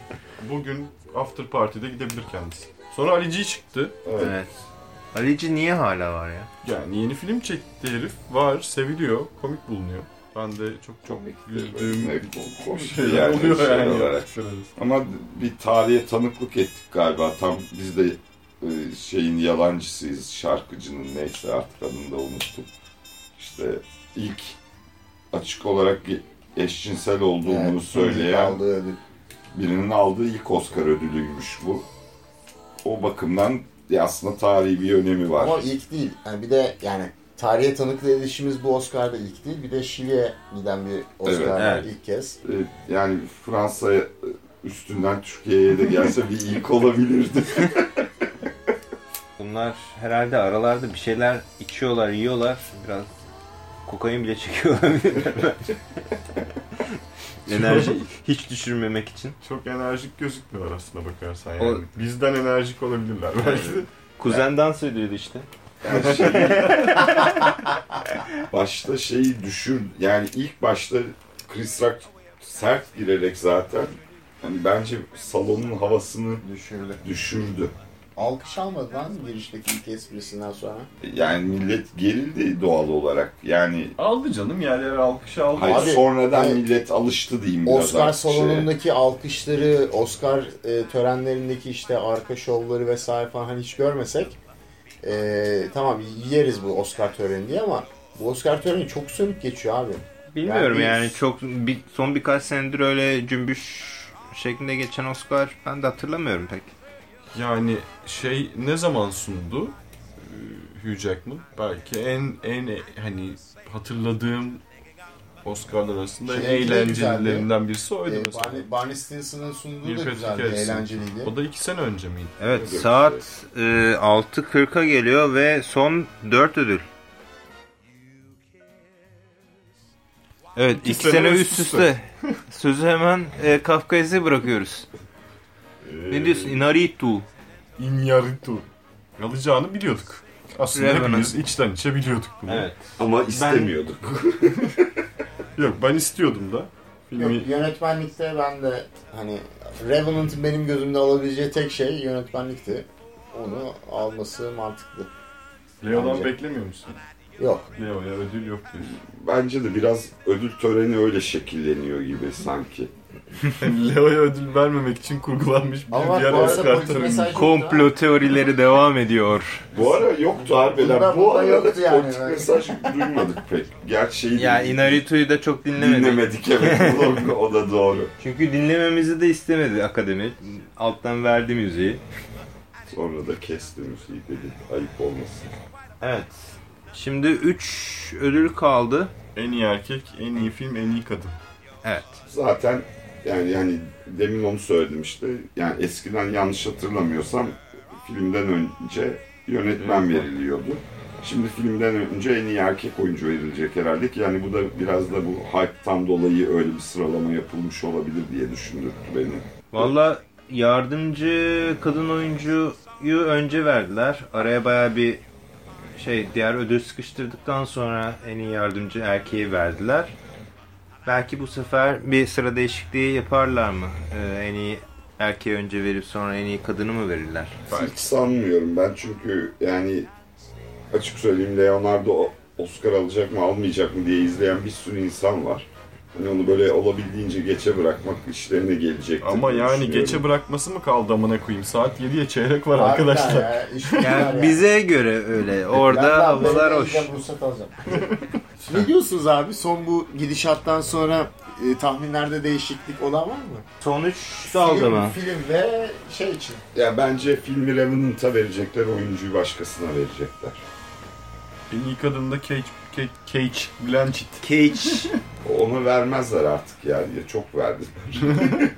D: Bugün After Party'de gidebilir kendisi. Sonra Ali G çıktı.
F: Evet.
C: Evet. Alici niye hala var ya?
D: Yani yeni film çekti herif. Var, seviliyor, komik bulunuyor. Ben de çok çok güldüğüm
F: hoş
D: şeyler
F: yani
D: oluyor
F: şey
D: yani.
F: olarak. Ama bir tarihe tanıklık ettik galiba. Tam biz de şeyin yalancısıyız. Şarkıcının neyse artık adını da unuttum. İşte ilk açık olarak eşcinsel olduğunu
E: Evet,
F: söyleyen
E: aldığı
F: birinin aldığı ilk Oscar ödülüymüş bu. O bakımdan aslında tarihi bir önemi var.
E: Ama ilk değil. Yani bir de yani tarihe tanıklık edişimiz bu Oscar'da ilk değil. Bir de Şili'ye giden bir Oscar
F: Evet,
C: evet.
E: ilk kez.
F: E, Yani Fransa üstünden Türkiye'ye de gelse bir ilk olabilirdi.
C: Bunlar herhalde aralarda bir şeyler içiyorlar, yiyorlar. Biraz kokain bile çekiyor olabilirler bence. Enerji hiç düşürmemek için.
D: Çok enerjik gözükmüyor aslında bakarsan
C: O-
D: yani. Bizden enerjik olabilirler belki.
C: Kuzen dans ediyordu işte.
F: Yani şeyi- başta şeyi düşür yani ilk başta Chris Rock sert girerek zaten hani bence salonun havasını
E: Düşürdü.
F: düşürdü.
E: Alkış almadı lan girişteki ilk esprisinden sonra.
F: Yani millet gerildi doğal olarak. Yani
D: Aldı canım yerlere alkışı aldı.
F: hayır,
E: Abi,
F: sonradan
E: evet.
F: millet alıştı diyeyim biraz
E: Oscar
F: artık şeye.
E: salonundaki alkışları, Oscar e, törenlerindeki işte arka şovları vesaire falan hani hiç görmesek e, tamam yeriz bu Oscar töreni diye ama bu Oscar töreni çok sönük geçiyor abi.
C: Bilmiyorum
E: Yani-
C: yani, çok bir, son birkaç senedir öyle cümbüş şeklinde geçen Oscar ben de hatırlamıyorum pek.
D: Yani şey ne zaman sundu Ee, Hugh Jackman? Belki en en hani hatırladığım Oscar'lar arasında en
E: Şeyinki de
D: eğlencelilerinden birisi oydu
E: E,
D: mesela.
E: Barney, Barney Stinson'ın sunduğu
D: Neil
E: da güzeldi, eğlenceliydi.
D: O da iki sene önce miydi?
C: Evet
F: bir
C: saat e, 6.40'a geliyor ve son 4 ödül. Evet
D: İki
C: iki
D: sene
C: sene
D: üst
C: üst
D: üste.
C: üste. Sözü hemen e, Kafkaes'e bırakıyoruz. Ne diyorsun? Inaritu.
D: Iñárritu. Alacağını biliyorduk. Aslında
C: Revenant.
D: hepimiz içten içe biliyorduk bunu.
C: Evet.
F: Ama istemiyorduk.
D: Yok ben istiyordum da. Filmi
E: Yok, yönetmenlikte ben de hani Revenant'ın benim gözümde alabileceği tek şey yönetmenlikti. Onu alması mantıklı.
D: Leo'dan
E: Bence.
D: beklemiyor musun?
E: Yok.
D: Leo'ya ödül yok diyorsun.
F: Bence de biraz ödül töreni öyle şekilleniyor gibi sanki.
D: Leo'ya ödül vermemek için kurgulanmış bir
E: Ama
D: diğer Oscar
E: politik
D: töreni.
C: Komplo teorileri devam ediyor.
F: Bu ara yoktu.
E: Bunda-
F: Bu arada
E: yoktu yani.
F: politik mesaj duymadık pek. Gerçi şeyi
C: Ya Inaritu'yu da çok dinlemedik.
F: dinlemedik evet. O da, o da doğru.
C: Çünkü dinlememizi de istemedi akademi. Alttan verdi müziği.
F: Sonra da kesti müziği dedi. Ayıp olmasın.
C: Evet. Şimdi 3 ödül kaldı.
D: En iyi erkek, en iyi film, en iyi kadın.
C: Evet.
F: Zaten yani yani demin onu söyledim işte. Yani eskiden yanlış hatırlamıyorsam filmden önce yönetmen veriliyordu. Şimdi filmden önce en iyi erkek oyuncu verilecek herhalde ki yani bu da biraz da bu hype'tan dolayı öyle bir sıralama yapılmış olabilir diye düşündürttü beni.
C: Valla yardımcı kadın oyuncuyu önce verdiler. Araya baya bir şey diğer ödül sıkıştırdıktan sonra en iyi yardımcı erkeği verdiler. Belki bu sefer bir sıra değişikliği yaparlar mı? Ee, en iyi erkeği önce verip sonra en iyi kadını mı verirler?
F: Hiç sanmıyorum ben çünkü yani açık söyleyeyim Leonardo Oscar alacak mı almayacak mı diye izleyen bir sürü insan var. Hani onu böyle olabildiğince geçe bırakmak işlerine gelecek.
D: Ama yani geçe bırakması mı kaldı amına koyayım? Saat 7'ye çeyrek var
E: Harbiden
D: arkadaşlar.
E: ya,
C: Yani
E: ya.
C: bize göre öyle. Orada havalar hoş.
E: ruhsat alacağım. ne diyorsunuz abi? Son bu gidişattan sonra e, tahminlerde değişiklik olan var mı?
C: Son 3 dalga
E: film,
C: mı?
E: film ve şey için.
F: Ya bence filmi Revenant'a verecekler, oyuncuyu başkasına verecekler.
D: En iyi kadın da Cage, Cage, Cage Blanchett.
C: Cage.
F: Onu vermezler artık yani. Ya Çok verdi.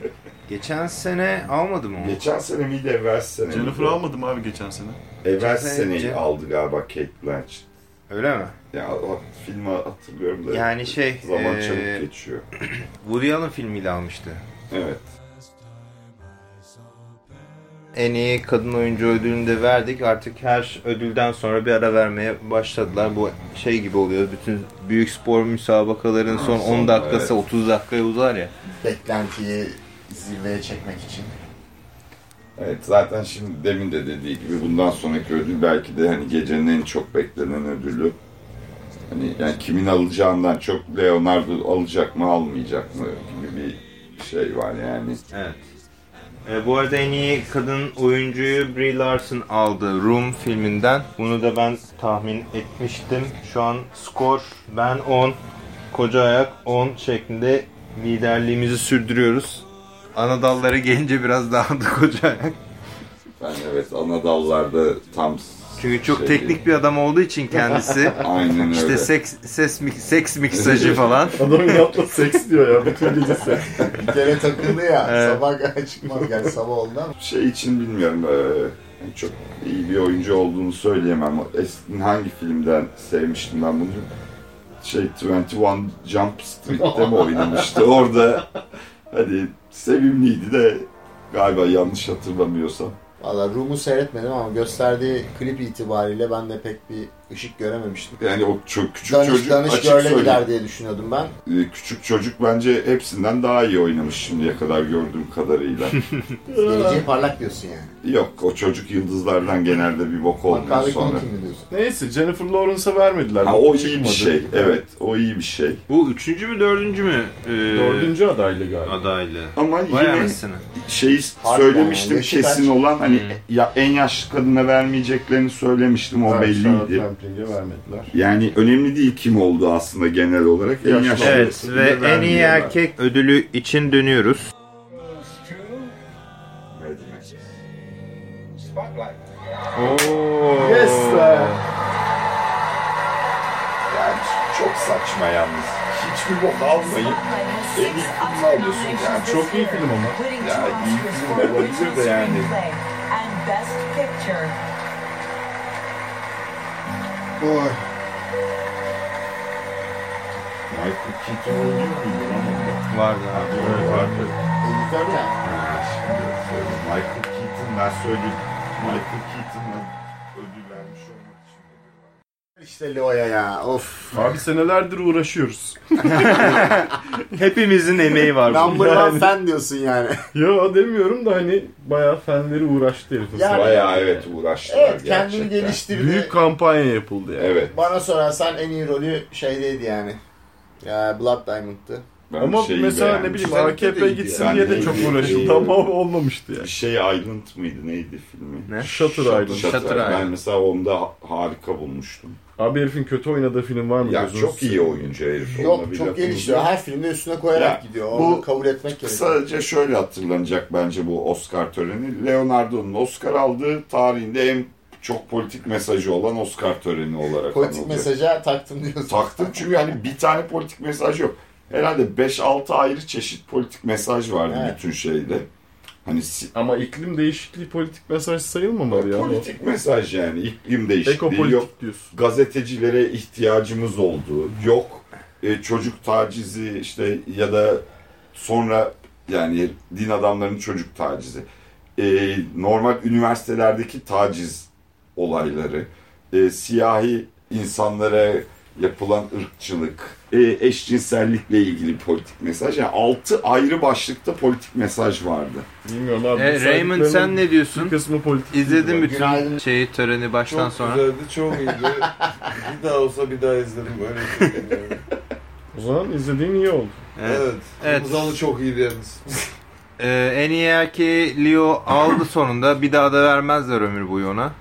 C: Geçen sene almadı mı?
F: Geçen sene miydi, evvel sene miydi?
D: Jennifer almadım abi geçen sene.
F: Evvel
C: Geçen sene
F: seneyi
C: Jen-
F: aldı galiba Kate Blanchett.
C: Öyle mi?
F: Ya o filmi hatırlıyorum da
C: Yani şey,
F: zaman
C: eee,
F: çabuk geçiyor.
C: Woody Allen filmiyle almıştı.
F: Evet.
C: En iyi kadın oyuncu ödülünü de verdik. Artık her ödülden sonra bir ara vermeye başladılar. Bu şey gibi oluyor. Bütün büyük spor müsabakaların son 10
F: Son,
C: dakikası
F: evet.
C: 30 dakikaya uzar ya.
E: Beklentiyi zirveye çekmek için.
F: Evet zaten şimdi demin de dediği gibi bundan sonraki ödül belki de hani gecenin en çok beklenen ödülü. Hani yani kimin alacağından çok Leonardo alacak mı almayacak mı gibi bir şey var yani.
C: Evet. E, bu arada en iyi kadın oyuncuyu Brie Larson aldı Room filminden. Bunu da ben tahmin etmiştim. Şu an skor ben 10, koca ayak 10 şeklinde liderliğimizi sürdürüyoruz. Ana dallara gelince biraz daha da koca.
F: Ben evet ana dallarda tam
C: Çünkü çok
F: şey-
C: teknik bir adam olduğu için kendisi.
F: aynen öyle.
C: işte seks, ses, mik- seks miksajı falan.
D: Adamın yaptığı seks diyor ya. Bütün gece seks.
E: Bir kere takıldı ya.
C: Evet.
E: Sabah çıkmaz. Yani sabah oldu ama.
F: şey için bilmiyorum eee, yani çok iyi bir oyuncu olduğunu söyleyemem. Eskiden hangi filmden sevmiştim ben bunu? Şey 21 Jump Street'te mi oynamıştı? Orada hani sevimliydi de galiba yanlış hatırlamıyorsam.
E: Valla Room'u seyretmedim ama gösterdiği klip itibariyle ben de pek bir ışık görememiştim.
F: Yani o çok küçük
E: Danış
F: çocuk
E: danış
F: açık söyleyeyim.
E: gider diye düşünüyordum ben.
F: Ee, Küçük çocuk bence hepsinden daha iyi oynamış şimdiye kadar gördüğüm kadarıyla.
E: Geleceği parlak diyorsun yani.
F: Yok o çocuk yıldızlardan genelde bir bok olmuyor sonra.
D: Neyse Jennifer Lawrence'a vermediler.
F: Ha, o iyi
D: çıkmadı.
F: bir şey. Evet o iyi bir şey.
C: Bu üçüncü mü dördüncü mü? Ee,
D: Dördüncü adaylı galiba.
C: adaylı.
F: Ama
C: Vay
F: yine
C: anasını.
F: şeyi
E: Harbiden
F: söylemiştim
E: yani,
F: kesin
E: kaç?
F: olan hani
C: Hmm.
F: ya en yaşlı kadına vermeyeceklerini söylemiştim o
D: Evet,
F: belliydi.
D: Rampling'e vermediler.
F: Yani önemli değil kim oldu aslında genel olarak. En
D: Yaşlı.
C: Evet ve en iyi erkek ödülü için dönüyoruz.
G: Spotlight.
E: Yes be.
F: Yani çok saçma yalnız. Hiçbir bok almayıp en iyi filmi alıyorsun yani.
D: Çok iyi film ama.
F: Ya iyi film olabilir de yani.
H: And Best Picture.
E: Oy.
F: Michael Keaton oynuyor muydu lan onda?
C: Vardı abi.
F: Evet vardı.
E: Editör ya.
F: Ha, şimdi söyleyeyim. Michael Keaton ben söyleyeyim. Michael Keaton'a
E: İşte Leo'ya ya. Of.
D: Abi senelerdir uğraşıyoruz.
C: Hepimizin emeği var.
E: Number one fan diyorsun yani.
D: Yo demiyorum da hani bayağı fenleri uğraştı herif.
E: Yani-
F: Bayağı evet uğraştılar
E: Evet kendini
F: gerçekten.
E: geliştirdi.
D: Büyük kampanya yapıldı yani.
F: Evet.
E: Bana sorarsan en iyi rolü şeydeydi yani. Ya Blood Diamond'tı.
F: Ben
D: Ama
F: şeyi
D: mesela ne
F: beğenmiştim.
D: bileyim
F: Sen
D: AKP
F: de
D: gitsin
F: yani
D: diye de
F: neydi?
D: çok uğraşıldı
F: Ee,
D: ama olmamıştı yani.
F: Şey Island mıydı neydi filmi?
C: Ne?
D: Shutter Island.
F: Shutter
C: Shutter
F: Island. Ben mesela onda ha- harika bulmuştum.
D: Abi herifin kötü oynadığı film var mı?
F: Ya
D: gözünüz
F: çok iyi oyuncu herif.
E: Yok çok
F: yok.
E: Her filmde üstüne koyarak
F: Ya,
E: gidiyor.
F: bu
E: Onu kabul etmek gerekiyor.
F: Sadece şöyle hatırlanacak bence bu Oscar töreni. Leonardo'nun Oscar aldığı tarihinde en çok politik mesajı olan Oscar töreni olarak
E: Politik
F: anılacak.
E: mesaja taktım diyorsun.
F: Taktım çünkü hani bir tane politik mesaj yok. Herhalde 5-6 ayrı çeşit politik mesaj vardı
E: Evet.
F: bütün şeyde. Hani si-
D: Ama iklim değişikliği politik mesaj sayılmamalı ya.
F: politik mesaj yani iklim değişikliği yok.
D: diyorsun.
F: Gazetecilere ihtiyacımız olduğu yok. E, çocuk tacizi işte ya da sonra yani din adamlarının çocuk tacizi. E, normal üniversitelerdeki taciz olayları. E, siyahi insanlara yapılan ırkçılık, e, eşcinsellikle ilgili politik mesaj. Yani altı ayrı başlıkta politik mesaj vardı.
D: Bilmiyorum abi.
C: E, Raymond sen ne diyorsun?
D: kısmı politik.
C: İzledin bütün
E: Günaydın.
C: şeyi töreni baştan
I: Çok
C: sonra.
I: güzeldi, çok iyiydi. bir daha olsa bir daha izlerim böyle hissediyorum.
D: O zaman izlediğin iyi oldu.
C: Evet.
I: evet.
C: Evet.
I: Çok iyiydi yalnız.
C: Ee, en iyi erkeği Leo aldı sonunda. Bir daha da vermezler ömür boyu ona.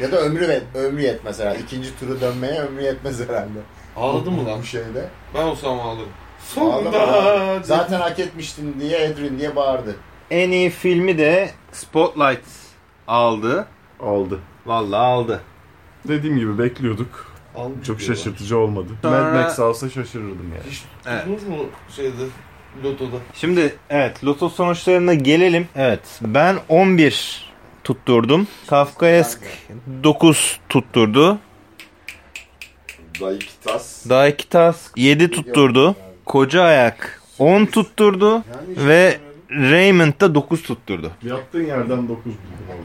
E: Ya da ömrü, ve- ömrü yetmez herhalde. İkinci turu dönmeye ömrü yetmez herhalde.
I: Ağladı mı lan?
E: Bu şeyde.
I: Ben olsam ağlarım.
E: Ağlama. Zaten hak etmiştin diye Edwin diye bağırdı.
C: En iyi filmi de Spotlight aldı.
D: Aldı.
C: Vallahi aldı.
D: Dediğim gibi bekliyorduk.
I: Almış
D: Çok
I: diyorlar.
D: şaşırtıcı olmadı.
C: Sonra-
D: Mad Max alsa şaşırırdım yani.
I: Hiç
C: Evet.
I: mu şeyde, lotoda?
C: Şimdi evet Loto sonuçlarına gelelim. Evet ben 11 tutturdum. Kafkaesk 9 tutturdu.
F: Daikitas.
C: Daikitas 7 tutturdu. Koca ayak 10 tutturdu.
E: Yani
C: Ve Raymond da 9 tutturdu.
D: Yattığın yerden 9 buldum oğlum.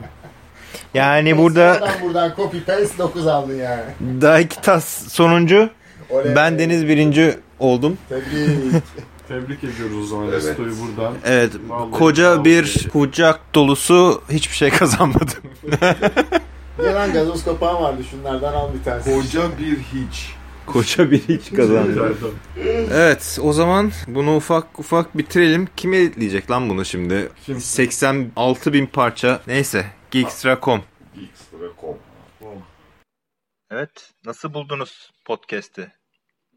C: Yani burada
E: Oradan buradan copy paste 9 aldın yani.
C: Daikitas sonuncu.
E: Oley.
C: Ben Deniz birinci oldum.
E: Tebrik.
D: Tebrik ediyoruz o zaman
F: Evet.
D: Listo'yu buradan.
C: Evet
D: Vallahi
C: koca bir kucak dolusu hiçbir şey kazanmadım.
E: Niye lan gazoz kapağım vardı şunlardan al bir tane.
F: Koca bir hiç.
C: Koca bir hiç kazanmadım. Evet o zaman bunu ufak ufak bitirelim. Kim editleyecek lan bunu şimdi?
D: Kim?
C: 86 bin parça. Neyse Geekstra.com
F: Geekstra.com.
C: Evet nasıl buldunuz podcast'i?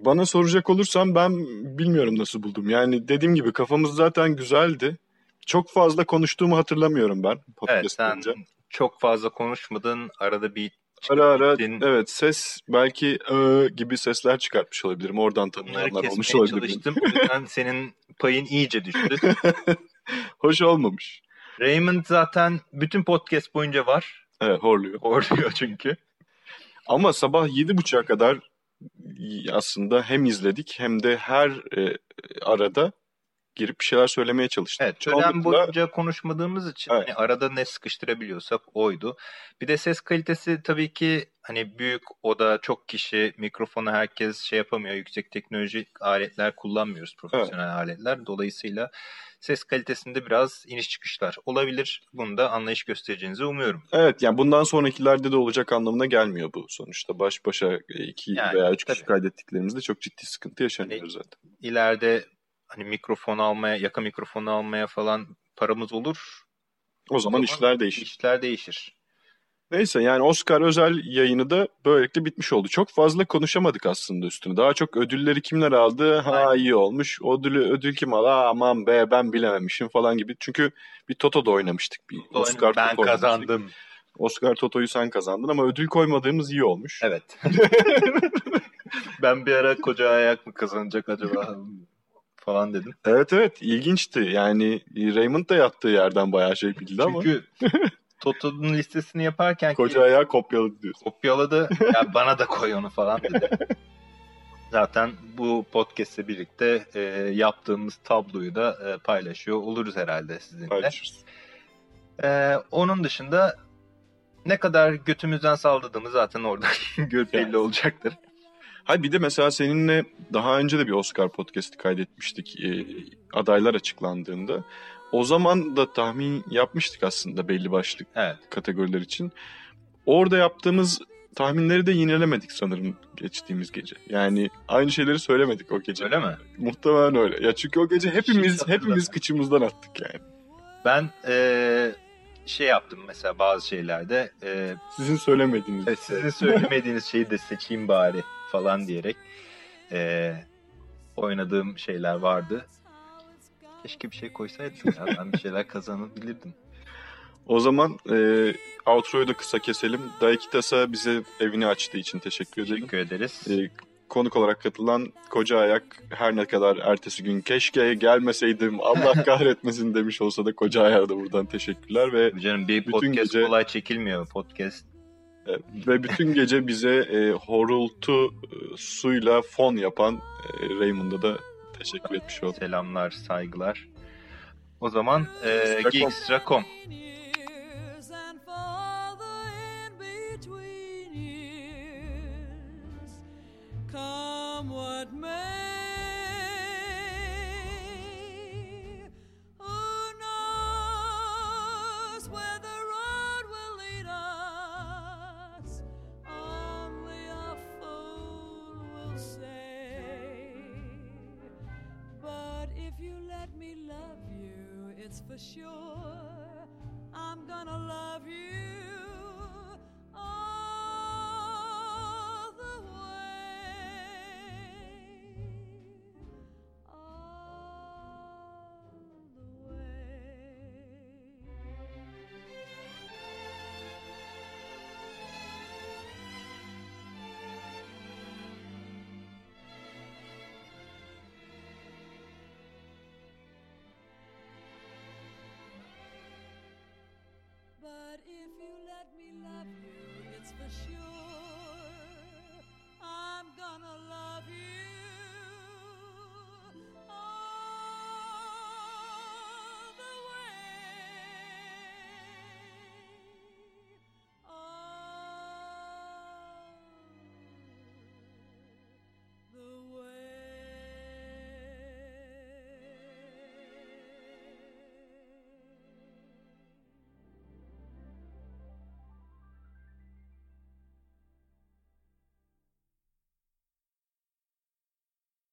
A: Bana soracak olursam ben bilmiyorum nasıl buldum. Yani dediğim gibi kafamız zaten güzeldi. Çok fazla konuştuğumu hatırlamıyorum ben podcast
C: Evet sen
A: boyunca.
C: Çok fazla konuşmadın. Arada bir
A: Ara ara evet ses belki ı gibi sesler çıkartmış olabilirim. Oradan tanıyanlar olmuş olabilir.
C: çalıştım. O yüzden senin payın iyice düştü.
A: Hoş olmamış.
C: Raymond zaten bütün podcast boyunca var.
A: Evet horluyor.
C: Horluyor çünkü.
A: Ama sabah yedi buçuğa kadar aslında hem izledik hem de her e, arada
D: girip bir şeyler söylemeye çalıştık.
C: Evet,
D: Çoğunlukla-
C: boyunca konuşmadığımız için
D: Evet.
C: hani arada ne sıkıştırabiliyorsak oydu. Bir de ses kalitesi tabii ki hani büyük oda çok kişi mikrofonu herkes şey yapamıyor. Yüksek teknolojik aletler kullanmıyoruz profesyonel aletler. Dolayısıyla ses kalitesinde biraz iniş çıkışlar olabilir. Bunda anlayış göstereceğinizi umuyorum.
D: Evet yani bundan sonrakilerde de olacak anlamına gelmiyor bu sonuçta. Baş başa e, iki
C: Yani,
D: veya üç kişi
C: tabii.
D: kaydettiklerimizde çok ciddi sıkıntı yaşanıyor zaten.
C: İleride hani mikrofon almaya, yaka mikrofonu almaya falan paramız olur.
D: O zaman işler değişir.
C: İşler değişir.
D: Neyse yani Oscar özel yayını da böylelikle bitmiş oldu. Çok fazla konuşamadık aslında üstüne. Daha çok ödülleri kimler aldı? Ha
C: Aynen.
D: iyi olmuş. Ödülü ödül kim aldı? Aa, aman be ben bilememişim falan gibi. Çünkü bir Toto'da oynamıştık. Bir Oscar
C: ben
D: Toto oynamıştık.
C: kazandım.
D: Oscar Toto'yu sen kazandın ama ödül koymadığımız iyi olmuş.
C: Evet. ben bir ara koca ayak mı kazanacak acaba falan dedim.
D: Evet evet ilginçti. Yani Raymond da yattığı yerden bayağı şey bildi ama
C: Çünkü Toto'nun listesini yaparken ki
D: koca ayağı kopyaladı diyorsun.
C: kopyaladı. Ya bana da koy onu falan dedi. Zaten bu podcast'le birlikte e, yaptığımız tabloyu da e, paylaşıyor oluruz herhalde sizinle.
D: Paylaşırız.
C: E, onun dışında ne kadar götümüzden salladığımız zaten orada belli olacaktır.
D: Hayır bir de mesela seninle daha önce de bir Oscar podcast'i kaydetmiştik e, adaylar açıklandığında. O zaman da tahmin yapmıştık aslında belli başlı
C: Evet.
D: kategoriler için. Orada yaptığımız tahminleri de yinelemedik sanırım geçtiğimiz gece. Yani aynı şeyleri söylemedik o gece.
C: Öyle mi?
D: Muhtemelen öyle. Ya çünkü o gece hepimiz hepimiz kıçımızdan attık yani.
C: Ben e, şey yaptım mesela bazı şeylerde e,
D: Sizin söylemediğiniz.
C: Evet, sizin söylemediğiniz şeyi de seçeyim bari falan diyerek eee, oynadığım şeyler vardı. Keşke bir şey koysaydım ya. Ben bir şeyler kazanabilirdim.
D: O zaman e, outro'yu da kısa keselim. Daikitasa bize evini açtığı için teşekkür ederim.
C: Teşekkür ederiz.
D: E, konuk olarak katılan Koca Ayak her ne kadar ertesi gün keşke gelmeseydim Allah kahretmesin demiş olsa da Koca Ayak'a da buradan teşekkürler ve
C: Canım bir podcast
D: gece-
C: kolay çekilmiyor. Podcast
D: e, ve bütün gece bize e, horultu e, suyla fon yapan e, Raymond'a da teşekkür etmiş oldum.
C: selamlar, saygılar. O zaman eee
D: Geekstra.com.
J: Come what may,